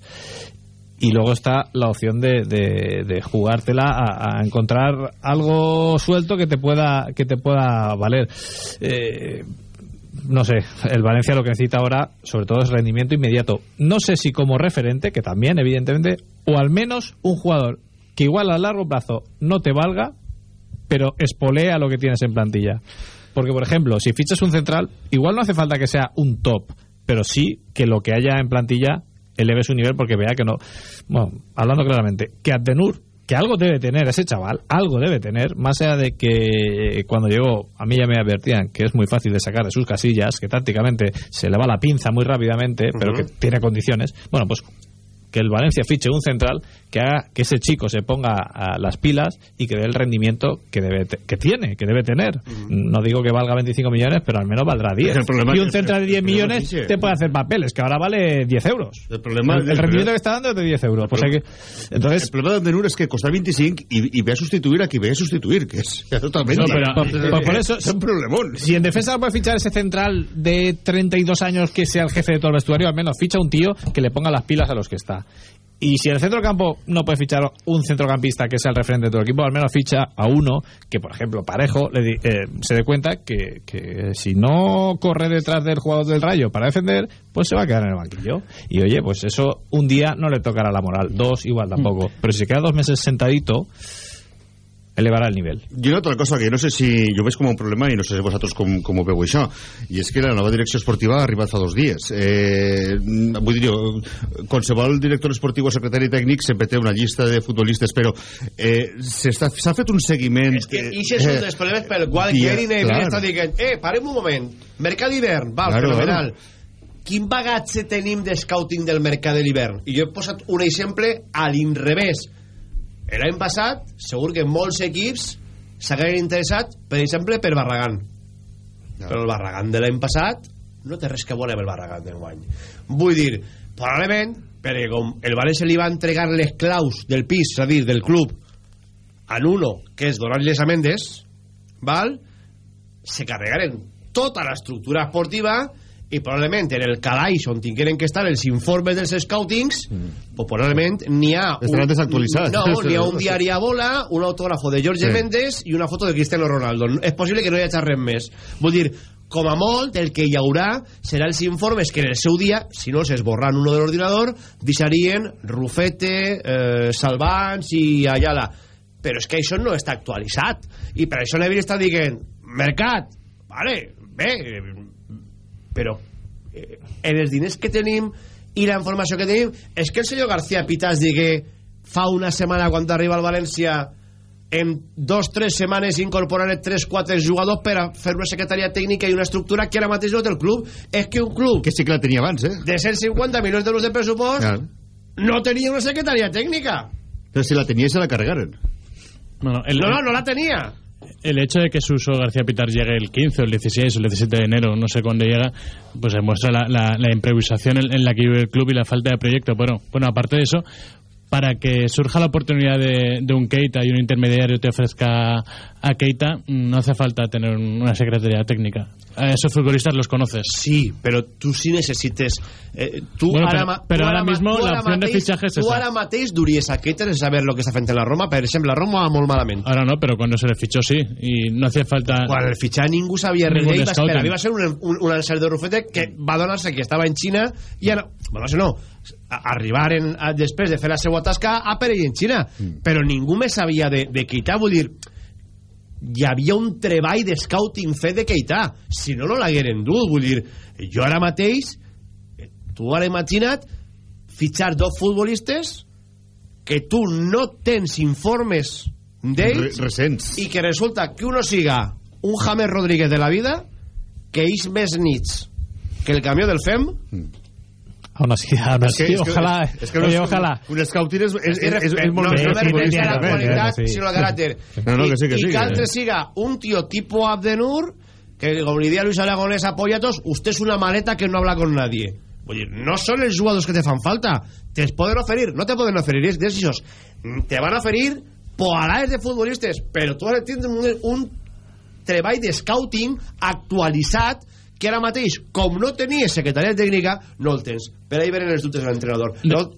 Y luego está la opción de, de, de jugártela a, a encontrar algo suelto que te pueda que te pueda valer. Eh, no sé, el Valencia lo que necesita ahora, sobre todo, es rendimiento inmediato. No sé si como referente, que también, evidentemente, o al menos un jugador que igual a largo plazo no te valga, pero espolea lo que tienes en plantilla. Porque, por ejemplo, si fichas un central, igual no hace falta que sea un top, pero sí que lo que haya en plantilla eleve su nivel porque vea que no. Bueno, hablando claramente, que Abdenur, que algo debe tener ese chaval, algo debe tener, más allá de que cuando llegó, a mí ya me advertían que es muy fácil de sacar de sus casillas, que tácticamente se le va la pinza muy rápidamente, pero que tiene condiciones. Bueno, pues que el Valencia fiche un central que haga que ese chico se ponga a las pilas y que dé el rendimiento que debe que tiene, que debe tener. No digo que valga 25 millones, pero al menos valdrá 10. El problema y es un central de 10 el problema millones es te puede hacer papeles, que ahora vale 10 euros. El problema- el, el rendimiento problema- que está dando es de 10 euros. Pues que, entonces, el problema d'Andenur és que costa 25 i, i ve a substituir a qui ve a substituir, que és ja totalment... No, pero- por- por- por eso- és un problemón. si en defensa no puede fichar ese central de 32 años que sea el jefe de todo el vestuario, al menos ficha un tío que le ponga las pilas a los que está. Y si el centro campo no puede fichar un centrocampista que sea el referente de todo el equipo, al menos ficha a uno que, por ejemplo, Parejo le di- eh, se dé cuenta que, que si no corre detrás del jugador del Rayo para defender, pues se va a quedar en el banquillo. Y oye, pues eso un día no le tocará la moral, dos igual tampoco. Pero si se queda dos meses sentadito, elevarà el nivell. Jo una altra cosa que no sé si jo veig com un problema i no sé si vosaltres com, com ho veu això i és que la nova direcció esportiva ha arribat fa dos dies. Eh, vull dir jo qualsevol director esportiu o secretari tècnic sempre té una llista de futbolistes però eh, s'ha fet un seguiment És que això és un dels problemes pel qual dia- Gary Neville clar. està dient eh, parem un moment, mercat d'hivern val, Claro, fenomenal. Quin bagatge tenim de scouting del mercat de l'hivern? I jo he posat un exemple a l'inrevés l'any passat segur que molts equips s'hagueren interessat per exemple per Barragán. Però el Barragán de l'any passat no té res que veure amb el Barragán d'enguany. Vull dir, probablement perquè com el València li va entregar les claus del pis, és a dir, del club a Nuno, que és donar-les a Mendes val? se carregaren tota l'estructura esportiva i probablement en el calaix on tingueren que estar els informes dels scoutings pues probablement n'hi ha desactualitzats. no, n'hi ha un diari a bola un autògrafo de Jorge Sí. Méndez i una foto de Cristiano Ronaldo. És possible que no hi hagi res més. Vull dir, com a molt el que hi haurà serà els informes que en el seu dia si no s'esborran uno de l'ordinador deixarien Rufete eh, Salvans i Ayala. Però és que això no està actualitzat. I per això Neville està dient mercat, vale, bé però eh, en els diners que tenim i la informació que tenim és que el senyor García Pitas digui fa una setmana quan arriba al València en dos, tres setmanes incorporaré tres, quatre jugadors per a fer una secretaria tècnica i una estructura que ara mateix no té el club és que un club que sí que la tenia abans, eh? de 150 milions d'euros de pressupost Clar. no tenia una secretaria tècnica Però si la tenia se la carregaren Bueno, el, no, no, no la tenía el hecho de que Suso García Pitar llegue el 15 o el 16 o el 17 de enero, no sé cuándo llega, pues demuestra la, la, la improvisación en, en la que vive el club y la falta de proyecto. Bueno, bueno, aparte de eso, para que surja la oportunidad de, de, un Keita y un intermediario te ofrezca a Keita, no hace falta tener una secretaría técnica. A esos futbolistas los conoces. Sí, pero tú sí necesites... Eh, tú bueno, ara, pero, però ara, ara mismo la opción de fichaje es tu ara mateix duries a Keita sense saber lo que està fent en la Roma. Per exemple, la Roma va molt malament. Ahora no, pero cuando se le fichó sí. Y no hacía falta... Quan el fitxar ningú sabia res d'ell, va. Va ser un, un, un encert de Rufete que va donar-se que estava en Xina i ara... Bueno, no sé, no. a- Arribaren a, després de fer la seva tasca a Pere i en Xina. Mm. Però ningú més sabia de, de Keita. Vull dir, hi havia un treball de scouting fet de Keita. Si no, no l'hagueren dut. Vull dir, jo ara mateix, eh, tu ara imagina't fitxar dos futbolistes que tu no tens informes d'ells Re- i que resulta que uno siga un James Rodríguez de la vida que és més nits que el camió del FEM Aún así, aún Es que- así, es que- ojalá. es que oye, no es- ojalá. Un scouting és, és, és, és, és molt no, més no me refereixo a la qualitat eh? sinó al caràcter No, no, que sí, que i, sí. i que altre siga un tío tipo Abdenur que como diría Luis Aragonés a Poyatos usted es una maleta que no habla con nadie Oye, no son los jugadores que te fan falta te pueden oferir, no te pueden oferir es de esos te van a oferir poalaes de futbolistes però tu ara tens un, un treball de scouting actualitzat que ara mateix, com no tenies secretaria tècnica, no el tens. Per ahí venen els dubtes de l'entrenador. No,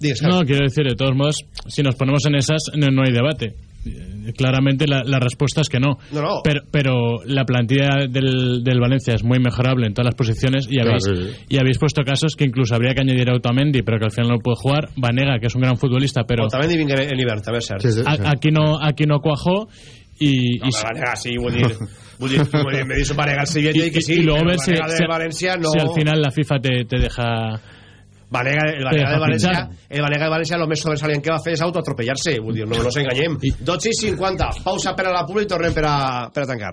digues, No, quiero decir, de todos modos, si nos ponemos en esas, no, no hay debate. Eh, Claramente la, la respuesta es que no. No, no. Pero, pero la plantilla del, del Valencia es muy mejorable en todas las posiciones y habéis, Claro, sí, sí. y habéis puesto casos que incluso habría que añadir a Otamendi, pero que al final no puede jugar. Vanega, que es un gran futbolista, pero vinga en. Sí, sí. a- aquí, no, aquí no cuajó. Y, No, y- Vanega sí. Vull dir, vull dir me dice Vanega el Sevilla i que sí, y luego ver si, de València no... si al final la FIFA te, te deja... Vanega, el Vanega de València, el Vanega de València el més sobresalient que va fer és autoatropellar-se, vull dir, no, no ens enganyem. 12 i 50, pausa per a la publi i tornem per a, per a tancar.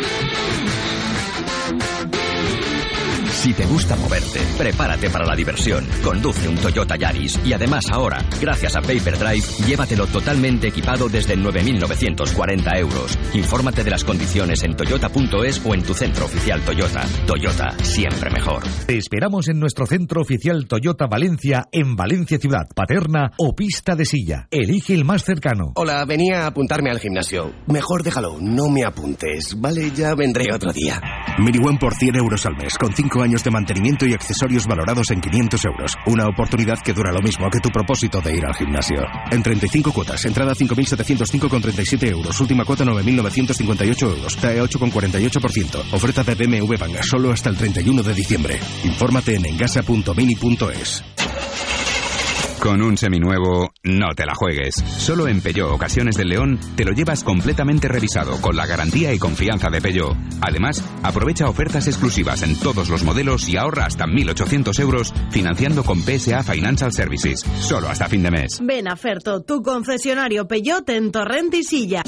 Si te gusta moverte, prepárate para la diversión. Conduce un Toyota Yaris y además ahora, gracias a Paper Drive, llévatelo totalmente equipado desde 9.940 euros. Infórmate de las condiciones en toyota.es o en tu centro oficial Toyota. Toyota, siempre mejor. Te esperamos en nuestro centro oficial Toyota Valencia en Valencia Ciudad, Paterna o Pista de Silla. Elige el más cercano. Hola, venía a apuntarme al gimnasio. Mejor déjalo, no me apuntes. Vale, ya vendré otro día. Miniwan por 100 euros al mes, con 5 años de mantenimiento y accesorios valorados en 500 euros. Una oportunidad que dura lo mismo que tu propósito de ir al gimnasio. En 35 cuotas, entrada 5.705,37 euros, última cuota 9.958 euros, TAE 8,48%. Oferta de BMW Bank solo hasta el 31 de diciembre. Infórmate en engasa.mini.es. Con un seminuevo, no te la juegues. Solo en Peugeot Ocasiones del León te lo llevas completamente revisado con la garantía y confianza de Peugeot. Además, aprovecha ofertas exclusivas en todos los modelos y ahorra hasta 1.800 euros financiando con PSA Financial Services. Solo hasta fin de mes. Ven a Ferto, tu concesionario Peugeot en Torrent i Silla.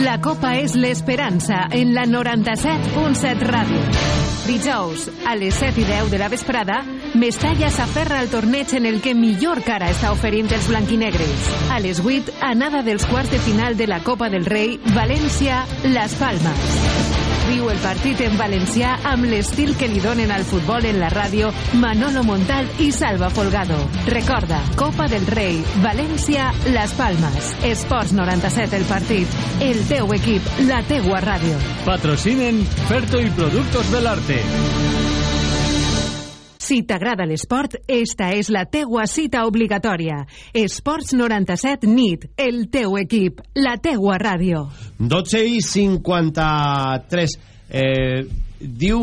La Copa és l'esperança en la 97.7 ràdio. Dijous, a les 7 i 10 de la vesprada, Mestalla s'aferra al torneig en el que millor cara està oferint els blanquinegres. A les 8, anada dels quarts de final de la Copa del Rei, València, Las Palmas. Viu el partit en valencià amb l'estil que li donen al futbol en la ràdio Manolo Montal i Salva Folgado. Recorda, Copa del Rei, València, Las Palmas. Esports 97 el partit. El teu equip, la teua ràdio. Patrocinen Ferto y Productos del Arte. Si t'agrada l'esport, esta és la teua cita obligatòria. Esports 97 NIT, el teu equip, la teua ràdio. 12 i 53. Eh, diu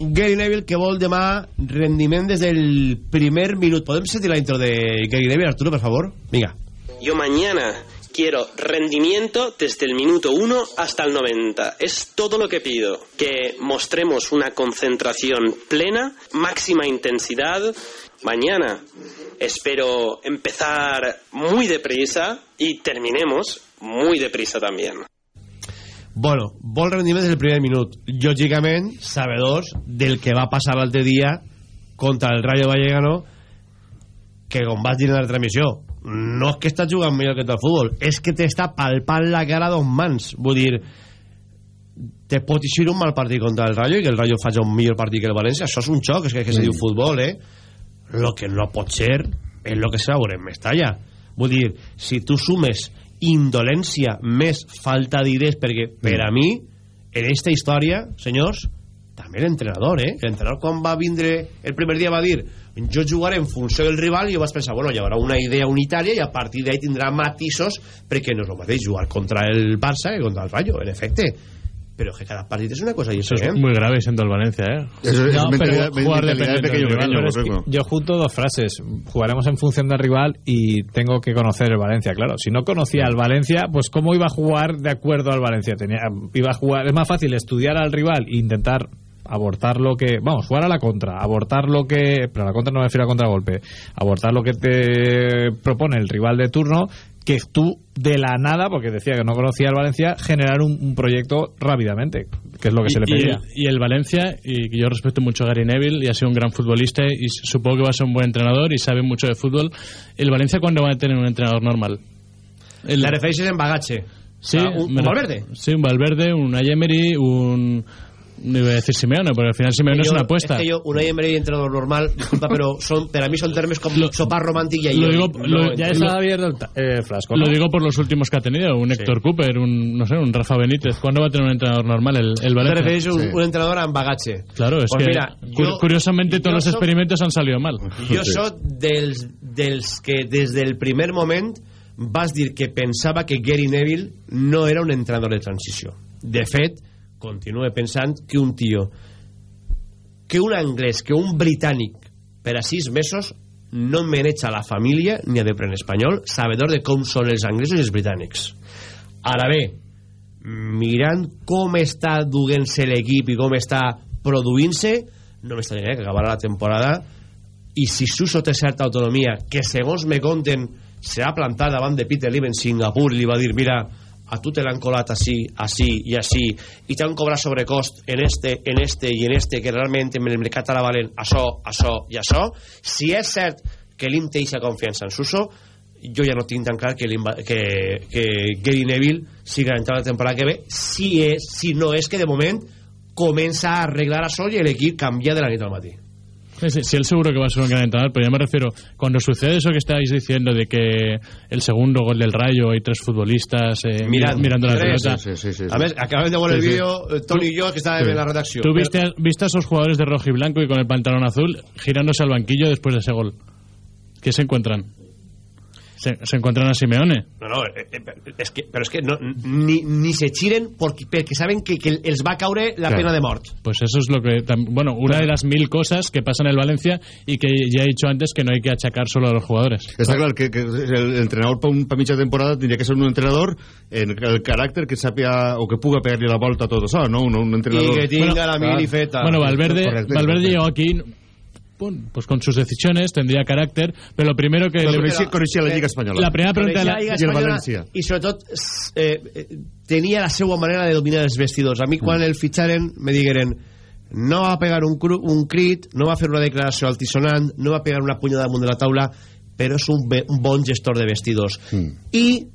Gary Neville que vol demà rendiment des del primer minut. Podem sentir la intro de Gary Neville, Arturo, per favor? Vinga. Yo mañana Quiero rendimiento desde el minuto 1 hasta el 90. Es todo lo que pido. Que mostremos una concentración plena, máxima intensidad. Mañana espero empezar muy deprisa y terminemos muy deprisa también. Bueno, vol rendiment des del primer minut. Lògicament, sabedors del que va passar l'altre dia contra el Rayo Vallecano, que com vas dir en la retransmissió, no és que està jugant millor que tot el futbol, és que t'està palpant la cara dos mans. Vull dir, te pot eixir un mal partit contra el Rayo i que el Rayo faci un millor partit que el València. Això és un xoc, és que, que se diu futbol, eh? Lo que no pot ser és lo que se veure en Mestalla. Vull dir, si tu sumes indolència més falta d'idees, perquè per a mi, en aquesta història, senyors, també l'entrenador, eh? L'entrenador quan va vindre el primer dia va dir jo jugaré en funció del rival i jo vaig pensar, bueno, hi haurà una idea unitària i a partir d'ahí tindrà matisos perquè no és el mateix jugar contra el Barça que contra el Rayo, en efecte pero que cada partido es una cosa y eso es muy grave siendo el Valencia ¿eh? Eso es no, mentalidad, pero jugar mentalidad de pequeño, rival, pequeño, pero es que correcto. Yo junto dos frases. Jugaremos en función del rival y tengo que conocer el Valencia. Claro, si no conocía al Valencia, pues ¿cómo iba a jugar de acuerdo al Valencia? Tenía, iba a jugar. Es más fácil estudiar al rival e intentar abortar lo que. Vamos, jugar a la contra. Abortar lo que. Pero a la contra no me refiero a contragolpe. Abortar lo que te propone el rival de turno que tú de la nada, porque decía que no conocía al Valencia, generar un, un proyecto rápidamente, que es lo que y, se le pedía. Y, y, el Valencia, y que yo respeto mucho a Gary Neville, y ha sido un gran futbolista, y supongo que va a ser un buen entrenador, y sabe mucho de fútbol. ¿El Valencia cuándo va a tener un entrenador normal? El... La referencia es en Bagache. Sí, un, un Valverde. Sí, un Valverde, un Ayemery, un... No iba a decir Simeone, porque al final Simeone yo, es una apuesta. Es que yo, un Emery entrenador normal, disculpa, pero son, para mí son términos como lo, sopar romántica y lo digo, lo, ya está abierto el eh, flasco. ¿no? Lo digo por los últimos que ha tenido, un Héctor sí. Cooper, un no sé, un Rafa Benítez. ¿Cuándo va a tener un entrenador normal el, el Valencia? Te referís a un, sí. un, entrenador en bagache. Claro, es pues que mira, yo, curiosamente todos los soc, experimentos han salido mal. Jo sí. soc dels, dels que des del primer moment vas dir que pensava que Gary Neville no era un entrenador de transició. De fet, continue pensant que un tio que un anglès, que un britànic per a sis mesos no maneja la família ni ha de pren espanyol sabedor de com són els anglesos i els britànics. Ara bé mirant com està duent-se l'equip i com està produint-se no m'estranyaria que acabarà la temporada i si Suso té certa autonomia que segons me conten s'ha plantat davant de Peter Lim en Singapur i li va dir mira a tu te l'han colat així, així i així i t'han cobrat sobrecost en este, en este i en este que realment en el mercat ara valen això, això i això si és cert que l'Im té aquesta confiança en Suso jo ja no tinc tan clar que, que, que Gary Neville siga entrar la temporada que ve. Si, és, si no és que de moment comença a arreglar això i l'equip canvia de la nit al matí Sí, sí, él seguro que va a ser un gran entrenador, pero yo me refiero, cuando sucede eso que estáis diciendo de que el segundo gol del Rayo hay tres futbolistas eh, mirando, mirando la pelota. Sí, sí, sí, a ver, acabamos de ver el vídeo, Tony y yo, que está en la redacción. ¿Tú viste, viste a esos jugadores de rojo y blanco y con el pantalón azul girándose al banquillo después de ese gol? ¿Qué se encuentran? Se, se encuentran a Simeone. No, no, eh, eh, és que, però és que no, ni, ni se xiren porque, perquè saben que, que els va caure la Claro. pena de mort. Pues eso es lo que. Bueno, una de las mil cosas que pasa en el Valencia y que ya he dicho antes que no hay que achacar solo a los jugadores. Està clar que, que el entrenador per, un, per mitja temporada tindria que ser un entrenador en el caràcter que sàpia o que puga pegar-li la volta a tot això, no? Un, un entrenador... I que tinga la mili feta. Bueno, Valverde, Valverde llegó aquí pum, pues con sus decisiones, tendría carácter, pero lo primero que... Però le- coneixia, la Lliga Espanyola. La primera pregunta la- Coneixia I el València. I sobretot eh, tenia la seva manera de dominar els vestidors. A mi quan el fitxaren me digueren no va pegar un, cru, un crit, no va fer una declaració altisonant, no va pegar una punyada damunt de la taula, però és un, be, un bon gestor de vestidors. I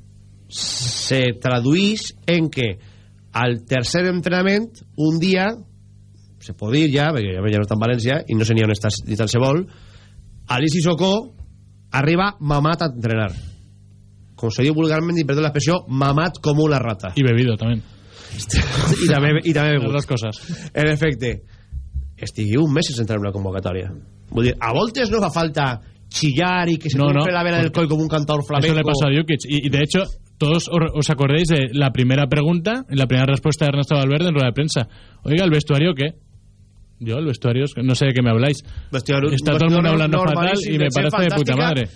se traduís en que al tercer entrenament, un dia, se pot dir ja, perquè ja no està en València, i no sé ni on està ni tant se vol, Alice Sissoko arriba mamat a entrenar. Com se diu vulgarment, i perdó l'expressió, mamat com una rata. Y bebido también. I també, i també begut. dos cosas. En efecte, estigui un mes sense entrar en una convocatòria. Vull dir, a voltes no fa falta chillar y que se No, no, la vena del coll como un cantador flamenco. Eso le pasó a Jukic. Y, y de hecho, todos os, acordáis de la primera pregunta, la primera respuesta de Ernesto Valverde en rueda de prensa. Oiga, ¿el vestuario qué? Yo, el vestuario, no sé de qué me habláis. Vestuario- Está todo el mundo hablando fatal y me parece de puta madre.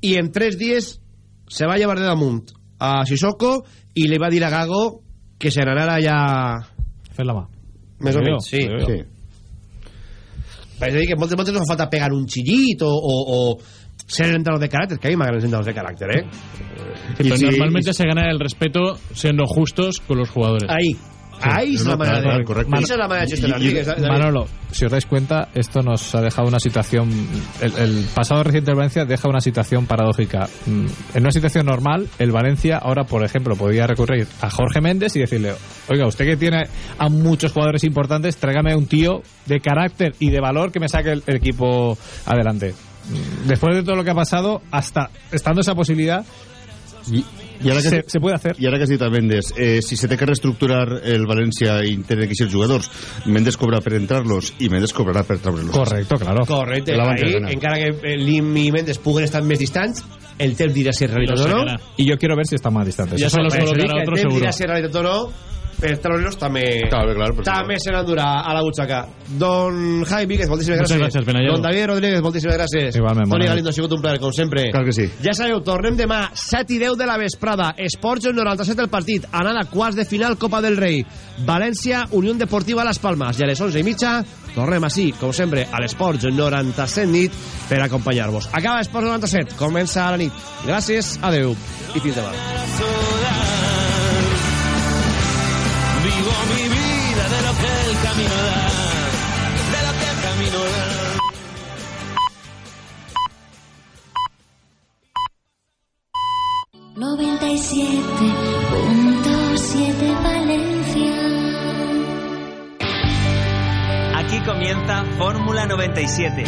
Y en tres días se va a llevar de damunt a Sissoko i li va dir a Gago que se n'anara ja... Fer la mà. Més o menys, sí. sí. A dir, que moltes voltes no fa falta pegar un xillit o, o, o ser el entrenador de caràcter, que a m'agraden els entrenadors de caràcter, ¿eh? Sí, pero normalmente se gana el respeto siendo justos con los jugadores. Ahí. Ahí es la manera de... Man- Esa es la manera de gestionar. Manolo, si os dais cuenta, esto nos ha dejado una situación. El, el pasado reciente del Valencia deja una situación paradójica. Mm, En una situación normal, el Valencia ahora, por ejemplo, podría recurrir a Jorge Méndez y decirle: Oiga, usted que tiene a muchos jugadores importantes, tráigame un tío de carácter y de valor que me saque el, el equipo adelante. Mm, Después de todo lo que ha pasado, hasta estando esa posibilidad, I ara que, Se- se puede hacer. I ara que has dit a Mendes, eh, si se té que reestructurar el València i té que ser jugadors, Mendes cobra per entrar-los i Mendes cobrarà per treure-los. Correcto, claro. Correcte, ahí, encara que eh, Lim i Mendes puguen estar més distants, el temps dirà si és realitat o no. Y yo quiero ver si está más distante. Ya això dic colocará otro el temps seguro. dirà si és realitat o no, per treure'ls també... Claro, claro, també se n'endurà a la butxaca. Don Javi Víquez, moltíssimes Muchas gràcies. gracias, Benallado. Don David Rodríguez, moltíssimes gràcies. Igualment, Toni Galindo, ha sigut un plaer, com sempre. Clar que sí. Ja sabeu, tornem demà, 7 i 10 de la vesprada. Esports el 97 del partit. Anada quarts de final Copa del Rei. València, Unió Deportiva Las Palmas. I a les 11 i mitja tornem així, com sempre, a l'Esports 97 nit per acompanyar-vos. Acaba Esports 97, comença la nit. Gràcies, adeu i fins demà. Vivo mi vida de lo que el camino da, de lo que el camino da. Valencia. Aquí comienza Fórmula 97